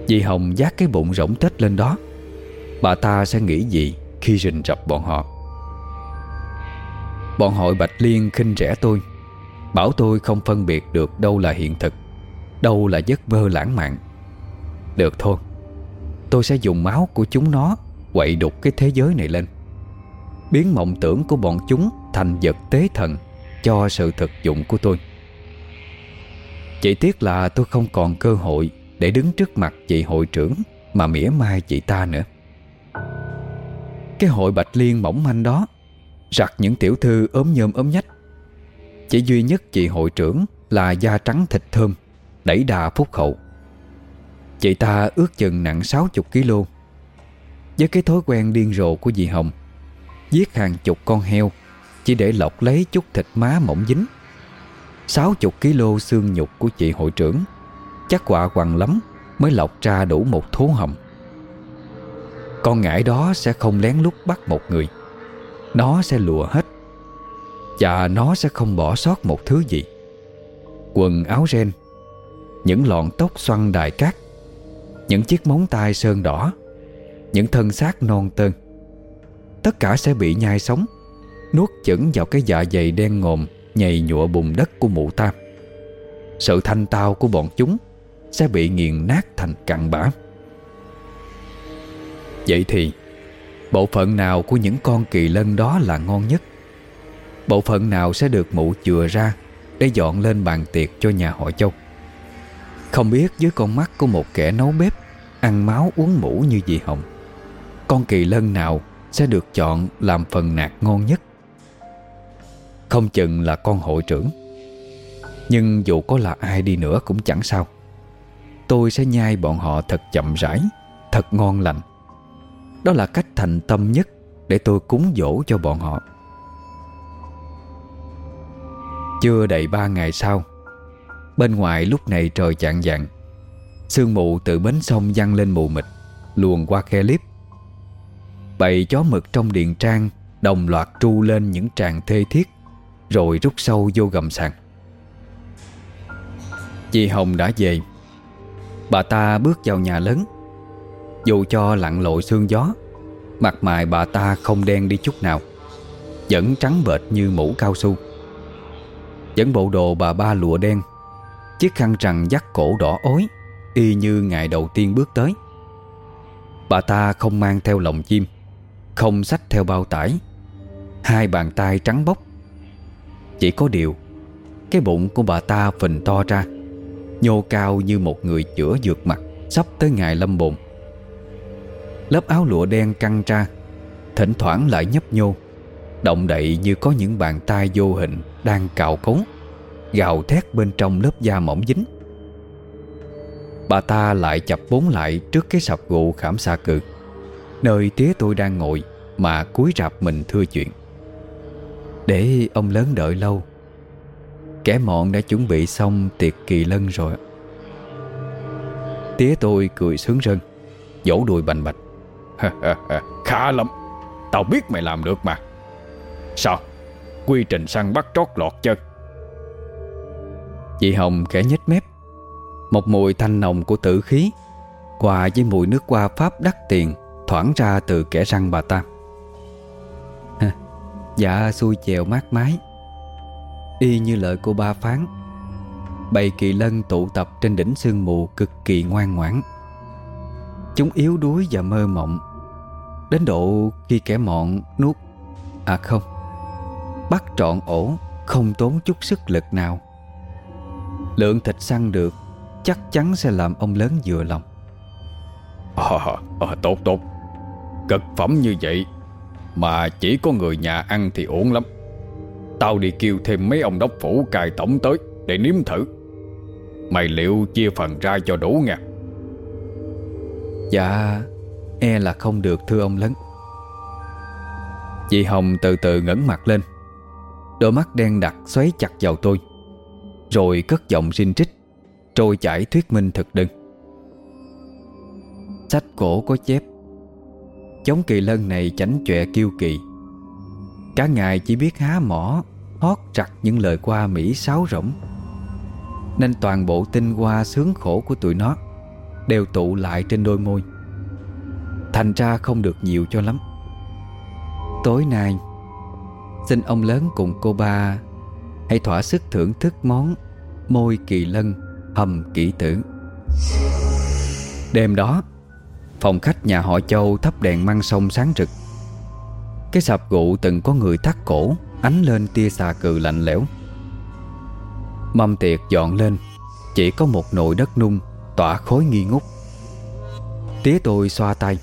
Dì Hồng giác cái bụng rỗng tết lên đó. Bà ta sẽ nghĩ gì khi rình rập bọn họ? Bọn hội Bạch Liên khinh rẻ tôi, Bảo tôi không phân biệt được đâu là hiện thực, Đâu là giấc mơ lãng mạn. Được thôi. Tôi sẽ dùng máu của chúng nó Quậy đục cái thế giới này lên. Biến mộng tưởng của bọn chúng Thành vật tế thần Cho sự thực dụng của tôi. Chỉ tiếc là tôi không còn cơ hội Để đứng trước mặt chị hội trưởng Mà mỉa mai chị ta nữa. Cái hội Bạch Liên mỏng manh đó Rặt những tiểu thư ốm nhôm ốm nhách. Chỉ duy nhất chị hội trưởng Là da trắng thịt thơm Đẩy đà phúc hậu. Chị ta ước chừng nặng 60kg Với cái thói quen điên rồ của dì Hồng, Giết hàng chục con heo Chỉ để lọc lấy chút thịt má mỏng dính. 60kg xương nhục của chị hội trưởng Chắc quả quằn lắm Mới lọc ra đủ một thố hồng Con ngải đó sẽ không lén lút bắt một người. Nó sẽ lùa hết Và nó sẽ không bỏ sót một thứ gì. Quần áo ren, Những lọn tóc xoăn đài cát những chiếc móng tay sơn đỏ, Những thân xác non tơn, Tất cả sẽ bị nhai sống, Nuốt chửng vào cái dạ dày đen ngòm Nhầy nhụa bùn đất của mụ tam Sự thanh tao của bọn chúng Sẽ bị nghiền nát thành cặn bã. Vậy thì, Bộ phận nào của những con kỳ lân đó là ngon nhất? Bộ phận nào sẽ được mụ chừa ra Để dọn lên bàn tiệc cho nhà họ châu? Không biết dưới con mắt của một kẻ nấu bếp Ăn máu uống mũ như dì Hồng. Con kỳ lân nào Sẽ được chọn làm phần nạc ngon nhất? Không chừng là con hội trưởng. Nhưng dù có là ai đi nữa cũng chẳng sao. Tôi sẽ nhai bọn họ thật chậm rãi, Thật ngon lành. Đó là cách thành tâm nhất Để tôi cúng dỗ cho bọn họ. Chưa đầy ba ngày sau, Bên ngoài lúc này trời chạng vạng Sương mù từ bến sông văng lên mù mịt, Luồn qua khe liếp. Bầy chó mực trong điện trang Đồng loạt tru lên những tràng thê thiết, Rồi rút sâu vô gầm sàn. Chị Hồng đã về. Bà ta bước vào nhà lớn. Dù cho lặn lội sương gió, Mặt mày bà ta không đen đi chút nào, Vẫn trắng bệch như mũ cao su. Vẫn bộ đồ bà ba lụa đen, Chiếc khăn rằn dắt cổ đỏ ối. Y như ngày đầu tiên bước tới. Bà ta không mang theo lồng chim, Không xách theo bao tải. Hai bàn tay trắng bóc. Chỉ có điều, Cái bụng của bà ta phình to ra, Nhô cao như một người chữa dược mặt Sắp tới ngày lâm bồn. Lớp áo lụa đen căng ra, Thỉnh thoảng lại nhấp nhô, Động đậy như có những bàn tay vô hình Đang cào cống Gào thét bên trong lớp da mỏng dính. Bà ta lại chập bốn lại trước cái sập gụ khảm xa cự Nơi tía tôi đang ngồi Mà cúi rạp mình thưa chuyện. Để ông lớn đợi lâu. Kẻ mọn đã chuẩn bị xong tiệc kỳ lân rồi. Tía tôi cười sướng rân Vỗ đùi bành bạch. Khá lắm, Tao biết mày làm được mà. Sao? Quy trình săn bắt trót lọt chân Chị Hồng khẽ nhếch mép. Một mùi thanh nồng của tử khí, Hòa với mùi nước hoa pháp đắt tiền, Thoảng ra từ kẻ răng bà ta. Dạ xui chèo mát mái. Y như lời cô ba phán Bầy kỳ lân tụ tập trên đỉnh sương mù cực kỳ ngoan ngoãn. Chúng yếu đuối và mơ mộng, Đến độ khi kẻ mọn nuốt À không, Bắt trọn ổ, Không tốn chút sức lực nào. Lượng thịt săn được Chắc chắn sẽ làm ông lớn vừa lòng. Ờ, à, tốt tốt. Cực phẩm như vậy Mà chỉ có người nhà ăn thì ổn lắm. Tao đi kêu thêm mấy ông đốc phủ cài tổng tới Để nếm thử. Mày liệu chia phần ra cho đủ nha Dạ E là không được thưa ông lớn. Chị Hồng từ từ ngẩng mặt lên. Đôi mắt đen đặc xoáy chặt vào tôi. Rồi cất giọng rinh trích Trôi chảy thuyết minh thực đừng Sách cổ có chép, Chống kỳ lân này chảnh chọe kiêu kỳ. Cả ngày chỉ biết há mỏ, Hót chặt những lời qua Mỹ sáo rỗng. Nên toàn bộ tinh hoa sướng khổ của tụi nó Đều tụ lại trên đôi môi. Thành ra không được nhiều cho lắm. Tối nay, Xin ông lớn cùng cô ba Hãy thỏa sức thưởng thức món Môi kỳ lân hầm kỹ tử. Đêm đó, Phòng khách nhà họ Châu thắp đèn măng sông sáng rực. Cái sạp gụ từng có người thắt cổ, Ánh lên tia xà cừ lạnh lẽo. Mâm tiệc dọn lên, Chỉ có một nồi đất nung, Tỏa khối nghi ngút. Tía tôi xoa tay,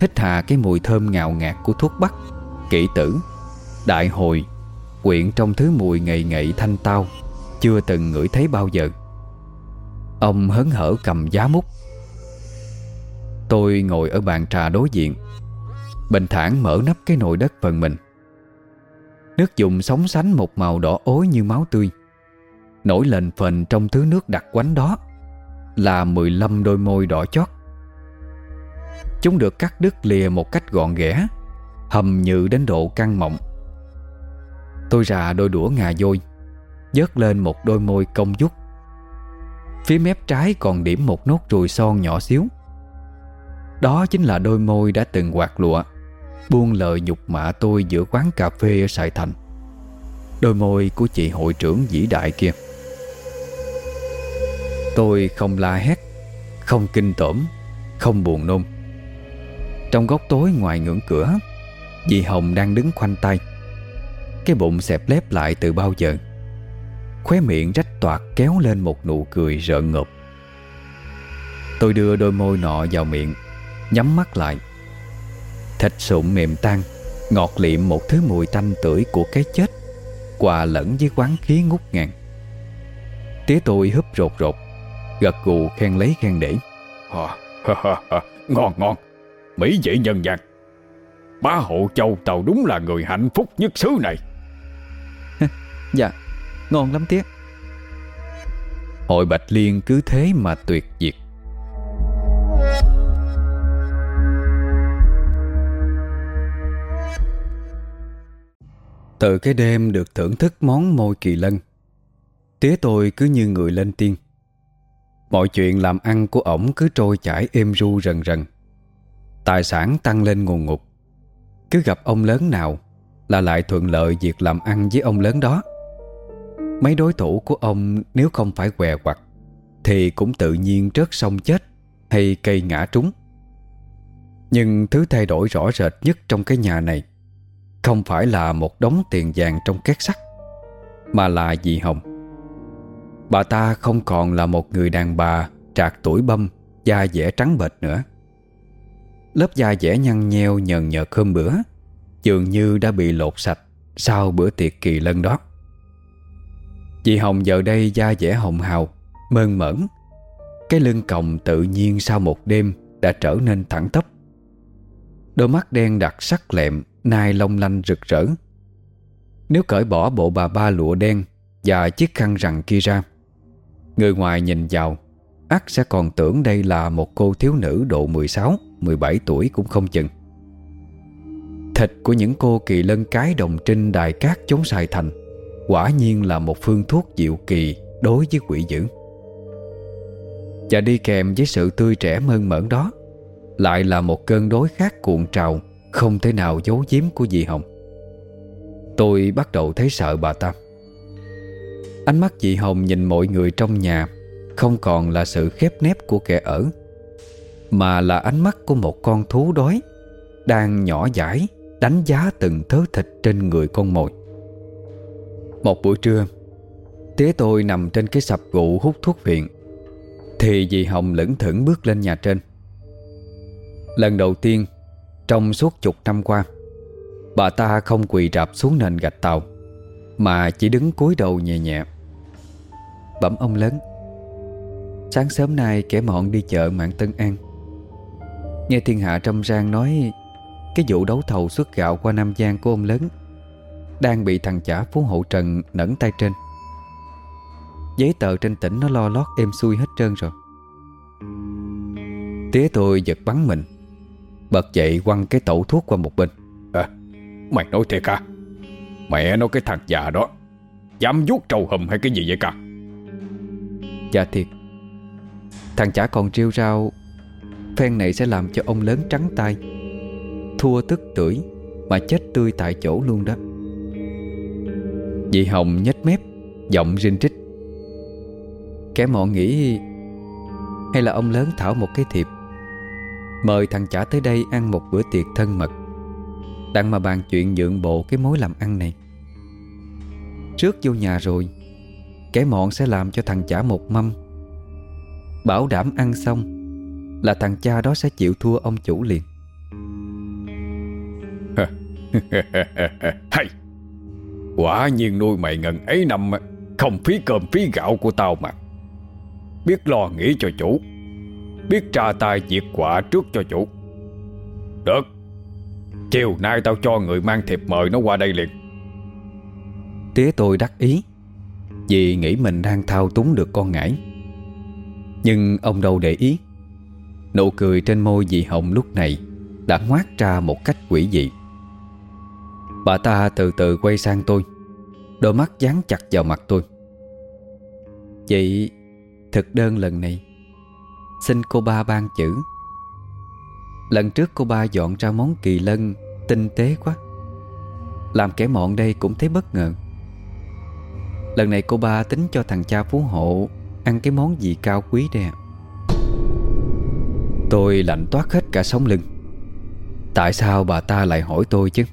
Hít hà cái mùi thơm ngào ngạt của thuốc bắc. Kỹ tử, Đại hồi, Quyện trong thứ mùi ngậy ngậy thanh tao, Chưa từng ngửi thấy bao giờ. Ông hớn hở cầm giá mút Tôi ngồi ở bàn trà đối diện, Bình thản mở nắp cái nồi đất phần mình. Nước dùng sóng sánh một màu đỏ ối như máu tươi. Nổi lên phần trong thứ nước đặc quánh đó Là 15 đôi môi đỏ chót. Chúng được cắt đứt lìa một cách gọn ghẽ, Hầm nhự đến độ căng mọng. Tôi ra đôi đũa ngà dôi, Dớt lên một đôi môi công dúc Phía mép trái còn điểm một nốt ruồi son nhỏ xíu. Đó chính là đôi môi đã từng quạt lụa, Buông lời nhục mạ tôi giữa quán cà phê ở Sài Thành. Đôi môi của chị hội trưởng vĩ đại kia. Tôi không la hét, Không kinh tởm, Không buồn nôn. Trong góc tối ngoài ngưỡng cửa, Dì Hồng đang đứng khoanh tay. Cái bụng xẹp lép lại từ bao giờ? Khóe miệng rách toạc kéo lên một nụ cười rợn ngợp. Tôi đưa đôi môi nọ vào miệng Nhắm mắt lại. Thịt sụn mềm tan Ngọt liệm một thứ mùi tanh tưởi của cái chết Quà lẫn với quán khí ngút ngàn. Tía tôi húp rột rột Gật gù khen lấy khen để. À, Ngon ngon. Mỹ vị nhân gian Bá hộ châu tàu đúng là người hạnh phúc nhất xứ này. Dạ Ngon lắm tiếc Hội Bạch Liên cứ thế mà tuyệt diệt. Từ cái đêm được thưởng thức món môi kỳ lân, Tía tôi cứ như người lên tiên. Mọi chuyện làm ăn của ổng cứ trôi chảy êm ru rần rần. Tài sản tăng lên nguồn ngục Cứ gặp ông lớn nào Là lại thuận lợi việc làm ăn với ông lớn đó. Mấy đối thủ của ông nếu không phải què quặt Thì cũng tự nhiên rớt sông chết Hay cây ngã trúng. Nhưng thứ thay đổi rõ rệt nhất trong cái nhà này Không phải là một đống tiền vàng trong két sắt, Mà là dì Hồng. Bà ta không còn là một người đàn bà Trạc tuổi băm, Da dẻ trắng bệch nữa. Lớp da dẻ nhăn nheo nhờn nhợt cơm bữa Dường như đã bị lột sạch Sau bữa tiệc kỳ lân đó. Chị Hồng giờ đây da dẻ hồng hào Mơn mởn. Cái lưng còng tự nhiên sau một đêm Đã trở nên thẳng tắp. Đôi mắt đen đặc sắc lẹm Nai long lanh rực rỡ. Nếu cởi bỏ bộ bà ba lụa đen Và chiếc khăn rằn kia ra Người ngoài nhìn vào ắt sẽ còn tưởng đây là một cô thiếu nữ độ 16, 17 tuổi cũng không chừng. Thịt của những cô kỳ lân cái đồng trinh đài cát chống xài thành quả nhiên là một phương thuốc diệu kỳ đối với quỷ dữ. Và đi kèm với sự tươi trẻ mơn mởn đó, lại là một cơn đối khác cuộn trào, không thể nào giấu giếm của dì Hồng. Tôi bắt đầu thấy sợ bà ta. Ánh mắt dì Hồng nhìn mọi người trong nhà không còn là sự khép nép của kẻ ở, Mà là ánh mắt của một con thú đói Đang nhỏ dãi Đánh giá từng thớ thịt trên người con mồi một buổi trưa Tía tôi nằm trên cái sập gụ hút thuốc viện. Thì dì Hồng lững thững bước lên nhà trên. Lần đầu tiên, Trong suốt chục năm qua, Bà ta không quỳ rạp xuống nền gạch tàu, Mà chỉ đứng cúi đầu nhẹ nhẹ. Bẩm ông lớn, Sáng sớm nay kẻ mọn đi chợ mạng Tân An. Nghe thiên hạ trong rang nói, Cái vụ đấu thầu xuất gạo qua Nam Giang của ông lớn đang bị thằng chả Phú Hộ Trần nẫn tay trên. Giấy tờ trên tỉnh nó lo lót êm xuôi hết trơn rồi. Tía tôi giật bắn mình Bật dậy quăng cái tẩu thuốc qua một bên. À, Mày nói thiệt à? Mẹ nó cái thằng già đó Dám vuốt trầu hùm hay cái gì vậy cả? Dạ thiệt. Thằng chả còn trêu rao Phen này sẽ làm cho ông lớn trắng tay Thua tức tuổi Mà chết tươi tại chỗ luôn đó Dì Hồng nhếch mép Giọng rinh trích Kẻ mọ nghĩ Hay là ông lớn thảo một cái thiệp Mời thằng chả tới đây ăn một bữa tiệc thân mật Đặng mà bàn chuyện nhượng bộ cái mối làm ăn này Trước vô nhà rồi Kẻ mọn sẽ làm cho thằng chả một mâm Bảo đảm ăn xong Là thằng cha đó sẽ chịu thua ông chủ liền Hay Quả nhiên nuôi mày ngần ấy năm Không phí cơm phí gạo của tao mà. Biết lo nghĩ cho chủ, Biết tra tay diệt quả trước cho chủ. Được, Chiều nay tao cho người mang thiệp mời nó qua đây liền. Tía tôi đắc ý, Vì nghĩ mình đang thao túng được con ngải. Nhưng ông đâu để ý, Nụ cười trên môi dì Hồng lúc này Đã ngoát ra một cách quỷ dị. Bà ta từ từ quay sang tôi. Đôi mắt dán chặt vào mặt tôi. Chị, Thực đơn lần này. Xin cô ba ban chữ. Lần trước cô ba dọn ra món kỳ lân, Tinh tế quá. Làm kẻ mọn đây cũng thấy bất ngờ. Lần này cô ba tính cho thằng cha phú hộ Ăn cái món gì cao quý đây à Tôi lạnh toát hết cả sống lưng. Tại sao bà ta lại hỏi tôi chứ?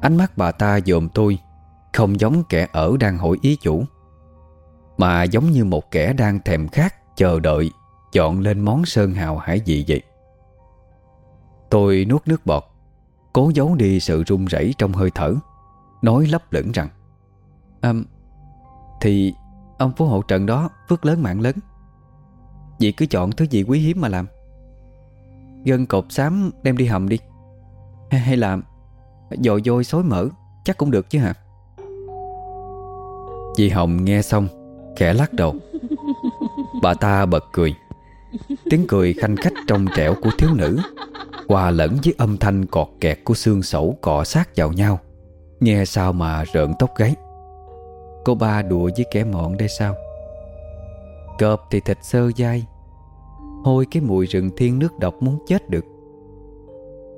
Ánh mắt bà ta dòm tôi Không giống kẻ ở đang hỏi ý chủ Mà giống như một kẻ đang thèm khát Chờ đợi Chọn lên món sơn hào hải vị vậy. Tôi nuốt nước bọt Cố giấu đi sự run rẩy trong hơi thở Nói lấp lửng rằng à, Thì Ông phú hộ trận đó phước lớn mạng lớn. Dì cứ chọn thứ gì quý hiếm mà làm. Gân cột xám đem đi hầm đi Hay, hay là Dồi dôi xối mỡ Chắc cũng được chứ hả? Dì Hồng nghe xong, Khẽ lắc đầu. Bà ta bật cười. Tiếng cười khanh khách trong trẻo của thiếu nữ, Hòa lẫn với âm thanh cọt kẹt của xương sẩu cọ sát vào nhau. Nghe sao mà rợn tóc gáy. Cô ba đùa với kẻ mọn đây sao? Cọp thì thịt sơ dai. Hôi cái mùi rừng thiên nước độc muốn chết được.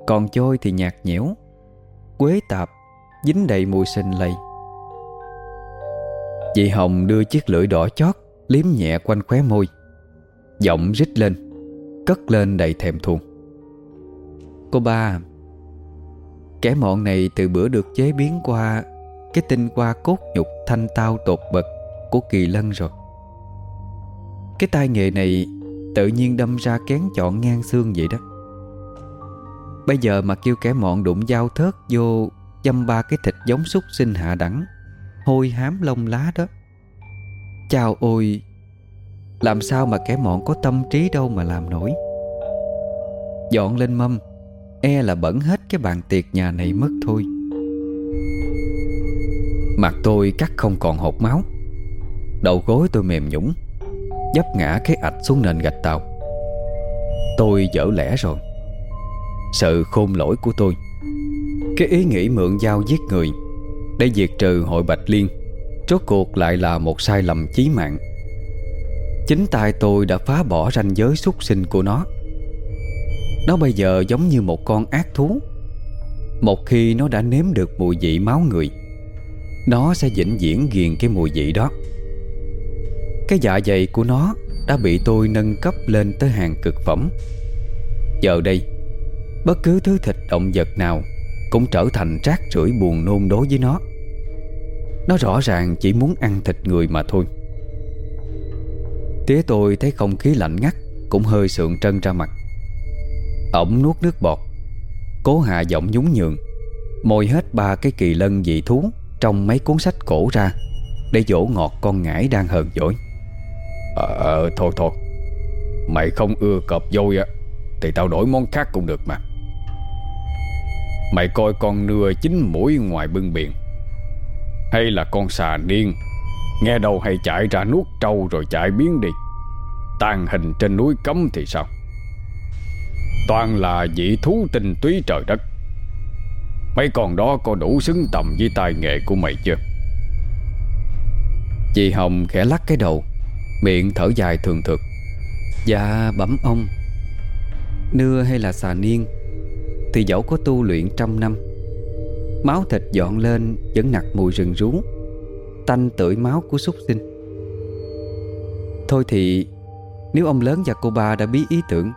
Còn trôi thì nhạt nhẽo. Quế tạp, Dính đầy mùi sinh lây Chị Hồng đưa chiếc lưỡi đỏ chót, Liếm nhẹ quanh khóe môi. Giọng rít lên, Cất lên đầy thèm thuồng. Cô ba, Kẻ mọn này từ bữa được chế biến qua, cái tinh qua cốt nhục thanh tao tột bậc Của kỳ lân rồi. Cái tai nghệ này Tự nhiên đâm ra kén chọn ngang xương vậy đó. Bây giờ mà kêu kẻ mọn đụng dao thớt vô Dâm ba cái thịt giống súc sinh hạ đẳng, Hôi hám lông lá đó. Chào ôi, Làm sao mà kẻ mọn có tâm trí đâu mà làm nổi? Dọn lên mâm E là bẩn hết cái bàn tiệc nhà này mất thôi. Mặt tôi cắt không còn hột máu, Đầu gối tôi mềm nhũng Dấp ngã cái ạch xuống nền gạch tàu. Tôi dở lẽ rồi. Sự khôn lỗi của tôi. Cái ý nghĩ mượn dao giết người, Để diệt trừ hội Bạch Liên, Rốt cuộc lại là một sai lầm chí mạng. Chính tay tôi đã phá bỏ ranh giới xuất sinh của nó. Nó bây giờ giống như một con ác thú. Một khi nó đã nếm được mùi vị máu người, Nó sẽ vĩnh viễn ghiền cái mùi vị đó. Cái dạ dày của nó đã bị tôi nâng cấp lên tới hàng cực phẩm. Giờ đây Bất cứ thứ thịt động vật nào Cũng trở thành rác rưởi buồn nôn đối với nó. Nó rõ ràng chỉ muốn ăn thịt người mà thôi. Tía tôi thấy không khí lạnh ngắt Cũng hơi sượng trân ra mặt. Ổng nuốt nước bọt Cố hạ giọng nhún nhường Môi hết ba cái kỳ lân dị thú Trong mấy cuốn sách cổ ra Để dỗ ngọt con ngải đang hờn dỗi. Ờ, ờ thôi thôi. Mày không ưa cọp dôi á Thì tao đổi món khác cũng được mà. Mày coi con nưa chín mũi ngoài bưng biển. Hay là con xà niên. Nghe đâu hay chạy ra nuốt trâu rồi chạy biến đi. Tàn hình trên núi cấm thì sao? Toàn là dị thú tinh túy trời đất. Mấy con đó có đủ xứng tầm với tài nghệ của mày chưa? Chị Hồng khẽ lắc cái đầu, Miệng thở dài thường thực Dạ bẩm ông. Nưa hay là xà niên? Thì dẫu có tu luyện trăm năm Máu thịt dọn lên Vẫn nặc mùi rừng rú Tanh tưởi máu của súc sinh. Thôi thì Nếu ông lớn và cô ba đã bí ý tưởng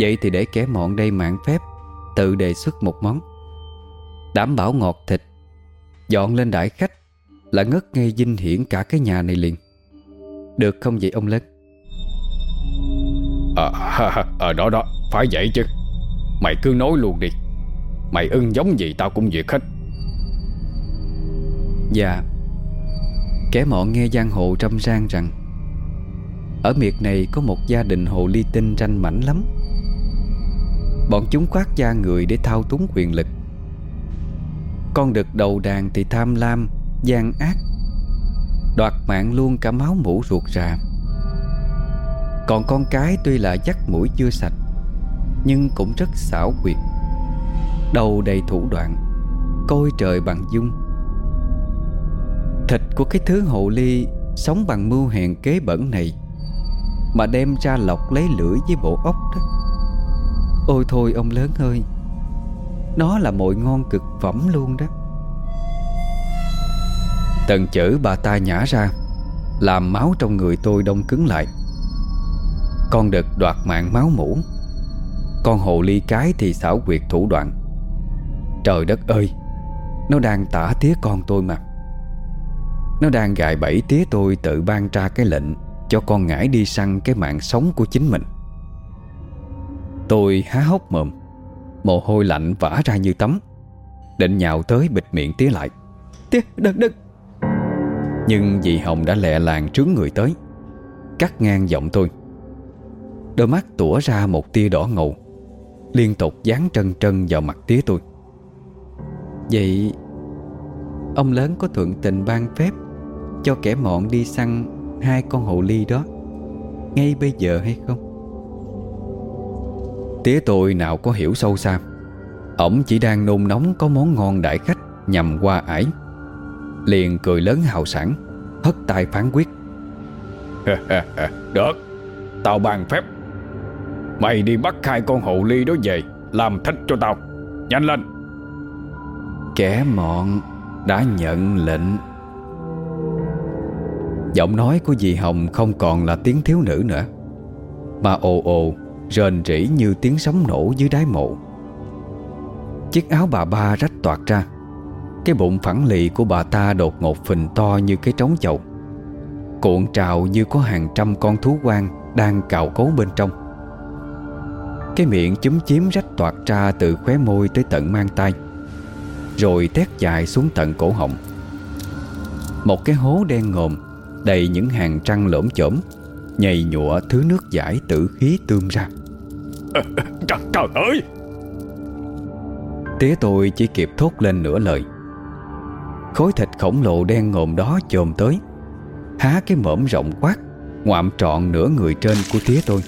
Vậy thì để kẻ mọn đây mạng phép Tự đề xuất một món. Đảm bảo ngọt thịt Dọn lên đại khách Là ngất ngây dinh hiển cả cái nhà này liền. Được không vậy ông lớn? Ờ à, à, đó đó Phải vậy chứ. Mày cứ nói luôn đi. Mày ưng giống gì tao cũng duyệt hết. Dạ. Kẻ mọn nghe giang hồ trăm rang rằng Ở miệt này có một gia đình hồ ly tinh tranh mảnh lắm. Bọn chúng khoác da người để thao túng quyền lực. Con đực đầu đàn thì tham lam, gian ác. Đoạt mạng luôn cả máu mũ ruột rà. Còn con cái tuy là dắt mũi chưa sạch nhưng cũng rất xảo quyệt. Đầu đầy thủ đoạn, coi trời bằng dung. Thịt của cái thứ hồ ly Sống bằng mưu hèn kế bẩn này, Mà đem ra lọc lấy lưỡi với bộ ốc đó. Ôi thôi ông lớn ơi, Nó là mồi ngon cực phẩm luôn đó. Tần chữ bà ta nhả ra, Làm máu trong người tôi đông cứng lại. Con đực đoạt mạng máu mũ. Con hồ ly cái thì xảo quyệt thủ đoạn. Trời đất ơi, Nó đang tả tía con tôi mà. Nó đang gài bẫy tía tôi tự ban ra cái lệnh Cho con ngải đi săn cái mạng sống của chính mình. Tôi há hốc mồm, Mồ hôi lạnh vã ra như tắm, Định nhào tới bịt miệng tía lại. Tía, đừng đừng. Nhưng dì Hồng đã lẹ làng trướng người tới, Cắt ngang giọng tôi. Đôi mắt tủa ra một tia đỏ ngầu. Liên tục dán trân trân vào mặt tía tôi. Vậy, Ông lớn có thuận tình ban phép Cho kẻ mọn đi săn Hai con hồ ly đó Ngay bây giờ hay không? Tía tôi nào có hiểu sâu xa, Ổng chỉ đang nôn nóng có món ngon đại khách Nhằm qua ải. Liền cười lớn hào sảng, Hất tay phán quyết. Được, Tao ban phép. Mày đi bắt hai con hồ ly đó về, Làm thịt cho tao. Nhanh lên. Kẻ mọn đã nhận lệnh. Giọng nói của dì Hồng không còn là tiếng thiếu nữ nữa, Mà ồ ồ, Rền rỉ như tiếng sóng nổ dưới đáy mộ. Chiếc áo bà ba rách toạt ra, Cái bụng phẳng lì của bà ta đột ngột phình to như cái trống chậu. Cuộn trào như có hàng trăm con thú quang Đang cào cấu bên trong. Cái miệng chúm chím rách toạt ra từ khóe môi tới tận mang tay Rồi tét dài xuống tận cổ họng. Một cái hố đen ngòm Đầy những hàng trăng lỗm chổm Nhầy nhụa thứ nước giải tử khí tươm ra. Trời, trời ơi! Tía tôi chỉ kịp thốt lên nửa lời. Khối thịt khổng lồ đen ngồm đó chồm tới Há cái mõm rộng quát Ngoạm trọn nửa người trên của tía tôi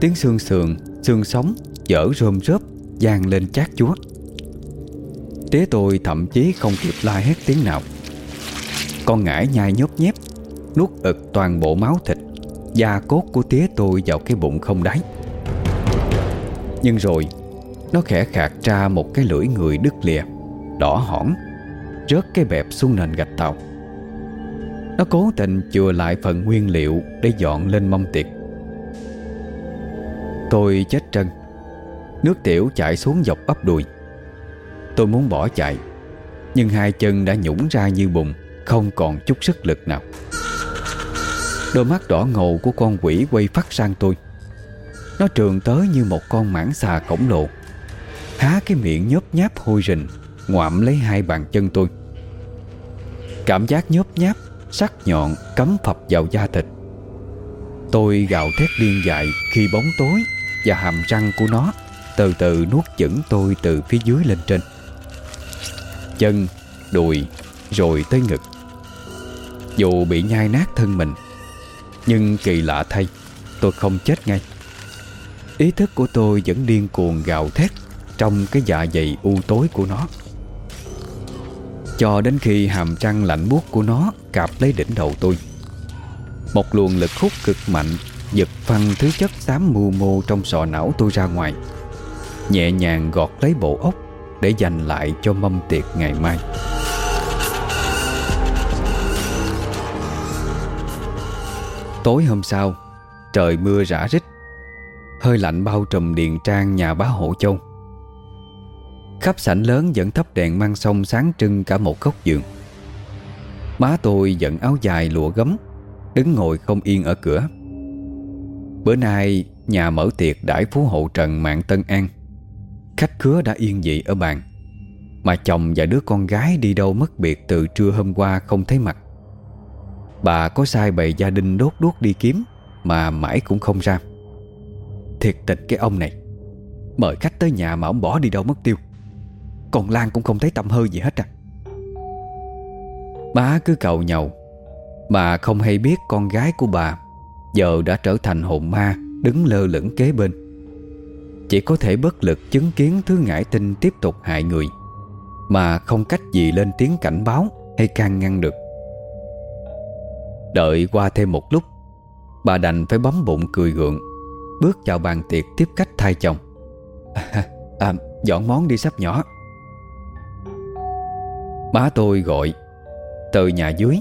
Tiếng xương sườn, xương sống Dở rôm rớp vang lên chát chúa. Tía tôi thậm chí không kịp la hét tiếng nào. Con ngải nhai nhóp nhép Nuốt ực toàn bộ máu thịt Da cốt của tía tôi vào cái bụng không đáy. Nhưng rồi Nó khẽ khạc ra một cái lưỡi người đứt lìa Đỏ hỏn Rớt cái bẹp xuống nền gạch tàu. Nó cố tình chừa lại phần nguyên liệu Để dọn lên mâm tiệc. Tôi chết trân. Nước tiểu chảy xuống dọc bắp đùi. Tôi muốn bỏ chạy, Nhưng hai chân đã nhũng ra như bùn, Không còn chút sức lực nào. Đôi mắt đỏ ngầu của con quỷ quay phát sang tôi. Nó trường tới như một con mãng xà khổng lồ. Há cái miệng nhớp nháp hôi rình, Ngoạm lấy hai bàn chân tôi. Cảm giác nhớp nháp, Sắc nhọn cắm phập vào da thịt. Tôi gào thét điên dại Khi bóng tối. Và hàm răng của nó Từ từ nuốt chửng tôi từ phía dưới lên trên. Chân, đùi Rồi tới ngực. Dù bị nhai nát thân mình Nhưng kỳ lạ thay Tôi không chết ngay. Ý thức của tôi vẫn điên cuồng gào thét Trong cái dạ dày u tối của nó. Cho đến khi hàm răng lạnh buốt của nó Cạp lấy đỉnh đầu tôi Một luồng lực hút cực mạnh Giật phăng thứ chất xám mù mù Trong sọ não tôi ra ngoài. Nhẹ nhàng gọt lấy bộ ốc Để dành lại cho mâm tiệc ngày mai. Tối hôm sau, Trời mưa rã rít. Hơi lạnh bao trùm điện trang nhà bá hộ châu. Khắp sảnh lớn vẫn thấp đèn mang sông sáng trưng cả một góc giường. Má tôi dẫn áo dài lụa gấm, Đứng ngồi không yên ở cửa. Bữa nay, nhà mở tiệc đãi phú hộ trần mạng Tân An. Khách khứa đã yên dị ở bàn, Mà chồng và đứa con gái đi đâu mất biệt từ trưa hôm qua không thấy mặt. Bà có sai bày gia đình đốt đốt đi kiếm, Mà mãi cũng không ra. Thiệt tình cái ông này, Mời khách tới nhà mà ông bỏ đi đâu mất tiêu. Còn Lan cũng không thấy tâm hơi gì hết à. Bà cứ cầu nhầu Bà không hay biết con gái của bà Giờ đã trở thành hồn ma Đứng lơ lửng kế bên. Chỉ có thể bất lực chứng kiến thứ ngải tinh tiếp tục hại người Mà không cách gì lên tiếng cảnh báo Hay can ngăn được. Đợi qua thêm một lúc Bà đành phải bấm bụng cười gượng Bước vào bàn tiệc tiếp cách thay chồng. À, à, Dọn món đi sắp nhỏ. Má tôi gọi Từ nhà dưới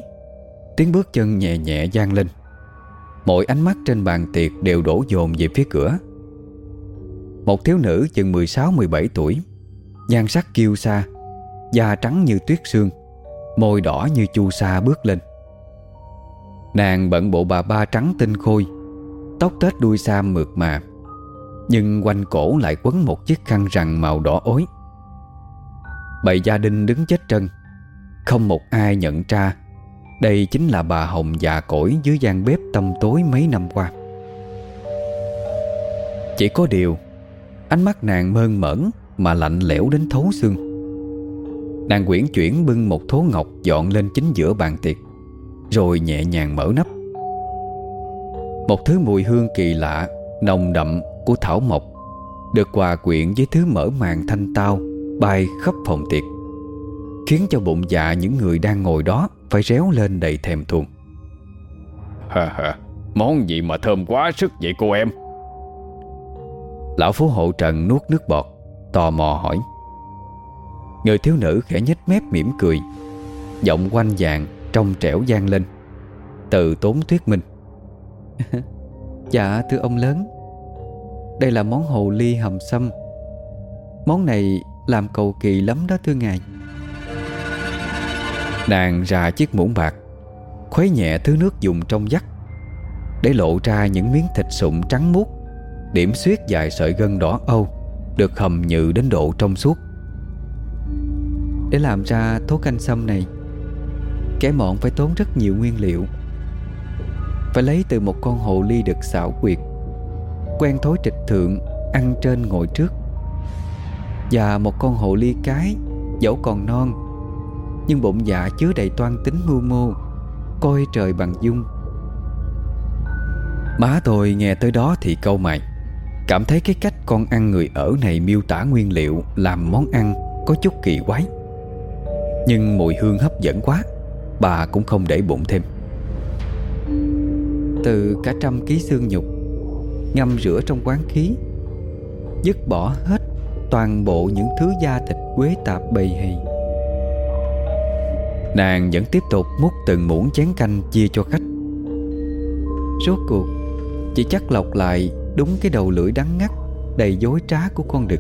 Tiếng bước chân nhẹ nhẹ gian lên. Mọi ánh mắt trên bàn tiệc đều đổ dồn về phía cửa. Một thiếu nữ chừng 16-17 tuổi, nhan sắc kiêu sa, Da trắng như tuyết sương, Môi đỏ như chu sa bước lên. Nàng bận bộ bà ba trắng tinh khôi, Tóc tết đuôi sa mượt mà, Nhưng quanh cổ lại quấn một chiếc khăn rằn màu đỏ ối. Bầy gia đình đứng chết trân Không một ai nhận ra đây chính là bà Hồng già cỗi dưới gian bếp tâm tối mấy năm qua. Chỉ có điều, Ánh mắt nàng mơn mởn Mà lạnh lẽo đến thấu xương. Nàng quyển chuyển bưng một thố ngọc Dọn lên chính giữa bàn tiệc, rồi nhẹ nhàng mở nắp. Một thứ mùi hương kỳ lạ, Nồng đậm của thảo mộc, Được hòa quyện với thứ mở màn thanh tao Bay khắp phòng tiệc, Khiến cho bụng dạ những người đang ngồi đó phải réo lên đầy thèm thuồng. Ha ha Món gì mà thơm quá sức vậy cô em? Lão phú hộ trần nuốt nước bọt Tò mò hỏi. Người thiếu nữ khẽ nhếch mép mỉm cười Giọng quanh vàng trong trẻo gian lên. Từ tốn thuyết minh. Dạ thưa ông lớn. Đây là món hồ ly hầm sâm Món này làm cầu kỳ lắm đó thưa ngài Nàng ra chiếc muỗng bạc, Khuấy nhẹ thứ nước dùng trong vắt, Để lộ ra những miếng thịt sụn trắng muốt, Điểm xuyết dài sợi gân đỏ âu, Được hầm nhự đến độ trong suốt. Để làm ra thố canh sâm này, Kẻ mọn phải tốn rất nhiều nguyên liệu, Phải lấy từ một con hồ ly được xảo quyệt, Quen thối trịch thượng, Ăn trên ngồi trước. Và một con hồ ly cái, Dẫu còn non nhưng bụng dạ chứa đầy toan tính mưu mô, Coi trời bằng dung. Má tôi nghe tới đó thì câu mày, Cảm thấy cái cách con ăn người ở này miêu tả nguyên liệu, Làm món ăn có chút kỳ quái. Nhưng mùi hương hấp dẫn quá, Bà cũng không để bụng thêm. Từ cả trăm ký xương nhục, Ngâm rửa trong quán khí, Dứt bỏ hết toàn bộ những thứ da thịt quế tạp bầy hì Nàng vẫn tiếp tục múc từng muỗng chén canh chia cho khách. Rốt cuộc Chỉ chắc lọc lại đúng cái đầu lưỡi đắng ngắt Đầy dối trá của con đực.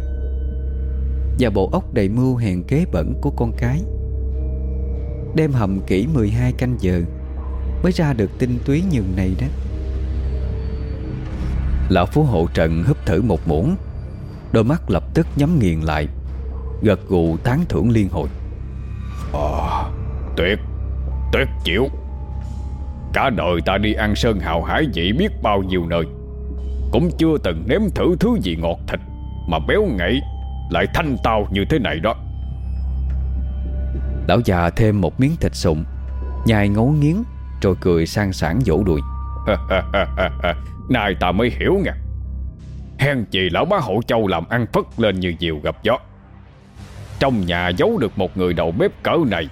Và bộ ốc đầy mưu hèn kế bẩn của con cái. Đem hầm kỹ 12 canh giờ Mới ra được tinh túy nhường này đó. Lão phú hộ trần húp thử một muỗng Đôi mắt lập tức nhắm nghiền lại Gật gù tán thưởng liên hồi. Ồ, tuyệt, tuyệt chịu. Cả đời ta đi ăn sơn hào hải vị biết bao nhiêu nơi. Cũng chưa từng nếm thử thứ gì ngọt thịt Mà béo ngậy Lại thanh tao như thế này đó. Lão già thêm một miếng thịt sụng Nhai ngấu nghiến Rồi cười sang sảng vỗ đùi. Này ta mới hiểu nha Hèn gì lão bá hộ châu làm ăn phất lên như diều gặp gió. Trong nhà giấu được một người đầu bếp cỡ này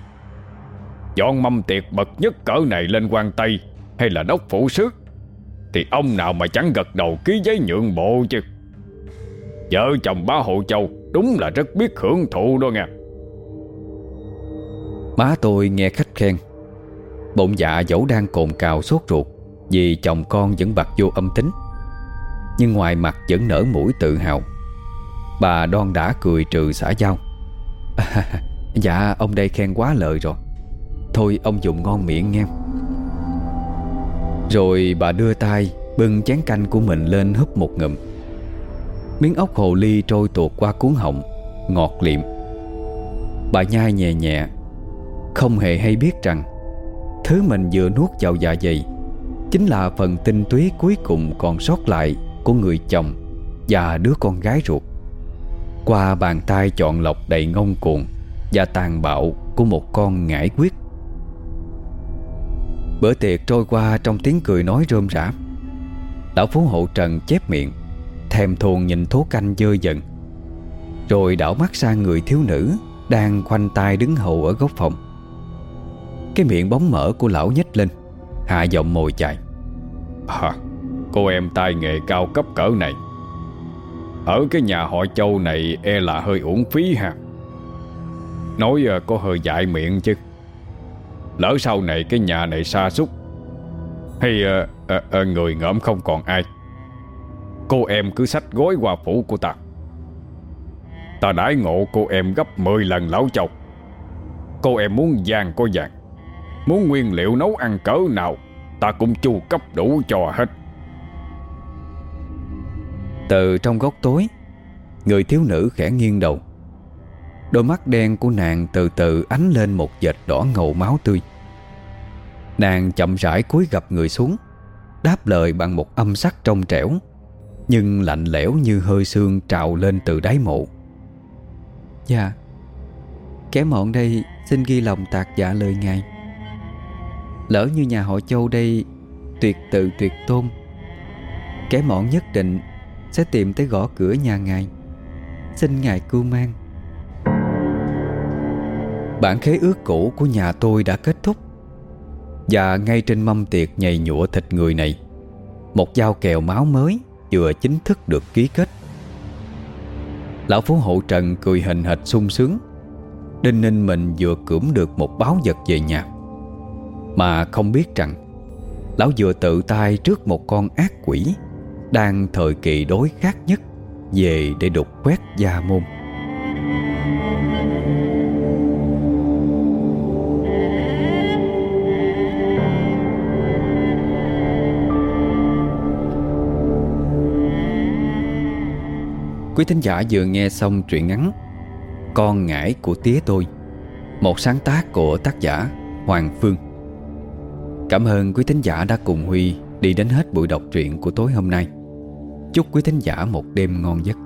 Dọn mâm tiệc bậc nhất cỡ này lên quan Tây Hay là đốc phủ sứ Thì ông nào mà chẳng gật đầu ký giấy nhượng bộ chứ? Vợ chồng bá hộ châu Đúng là rất biết hưởng thụ đó nha Má tôi nghe khách khen. Bụng dạ dẫu đang cồn cào sốt ruột Vì chồng con vẫn bạc vô âm tính. Nhưng ngoài mặt vẫn nở mũi tự hào. Bà đoan đã cười trừ xã giao à, Dạ ông đây khen quá lời rồi. Thôi ông dùng ngon miệng nghe. Rồi bà đưa tay Bưng chén canh của mình lên húp một ngụm. Miếng ốc hồ ly trôi tuột qua cuốn họng, Ngọt liệm. Bà nhai nhẹ nhẹ, Không hề hay biết rằng Thứ mình vừa nuốt vào dạ dày Chính là phần tinh túy cuối cùng còn sót lại Của người chồng Và đứa con gái ruột. Qua bàn tay chọn lọc đầy ngông cuồng Và tàn bạo Của một con ngải quyết. Bữa tiệc trôi qua trong tiếng cười nói rôm rã. Lão Phú Hộ Trần chép miệng Thèm thuồng nhìn thố canh dơ dần. Rồi đảo mắt sang người thiếu nữ Đang khoanh tay đứng hầu ở góc phòng. Cái miệng bóng mỡ của lão nhếch lên Hạ giọng mồi chạy à, Cô em tai nghệ cao cấp cỡ này. Ở cái nhà họ châu này E là hơi uổng phí ha. Nói ờ, có hơi dại miệng chứ. Lỡ sau này cái nhà này xa xúc Hay à, à, à, người ngợm không còn ai Cô em cứ sách gối qua phủ của ta. Ta đãi ngộ cô em gấp 10 lần lão chồng. Cô em muốn vàng có vàng Muốn nguyên liệu nấu ăn cỡ nào Ta cũng chu cấp đủ cho hết. Từ trong góc tối Người thiếu nữ khẽ nghiêng đầu. Đôi mắt đen của nàng từ từ ánh lên một vệt đỏ ngầu máu tươi. Nàng chậm rãi cúi gập người xuống, Đáp lời bằng một âm sắc trong trẻo, Nhưng lạnh lẽo như hơi xương trào lên từ đáy mộ. Dạ Kẻ mọn đây xin ghi lòng tạc dạ lời ngài. Lỡ như nhà họ châu đây Tuyệt tự tuyệt tôn, Kẻ mọn nhất định Sẽ tìm tới gõ cửa nhà ngài. Xin ngài cưu mang. Bản khế ước cũ của nhà tôi đã kết thúc. Và ngay trên mâm tiệc nhầy nhụa thịt người này, Một dao kèo máu mới Vừa chính thức được ký kết. Lão Phú Hộ Trần cười hình hệt sung sướng, Đinh ninh mình vừa cưỡng được một báo vật về nhà. Mà không biết rằng, Lão vừa tự tay trước một con ác quỷ Đang thời kỳ đối khác nhất Về để đục quét gia môn. Quý thính giả vừa nghe xong truyện ngắn Con ngải của tía tôi, Một sáng tác của tác giả Hoàng Phương. Cảm ơn quý thính giả đã cùng Huy Đi đến hết buổi đọc truyện của tối hôm nay. Chúc quý thính giả một đêm ngon giấc.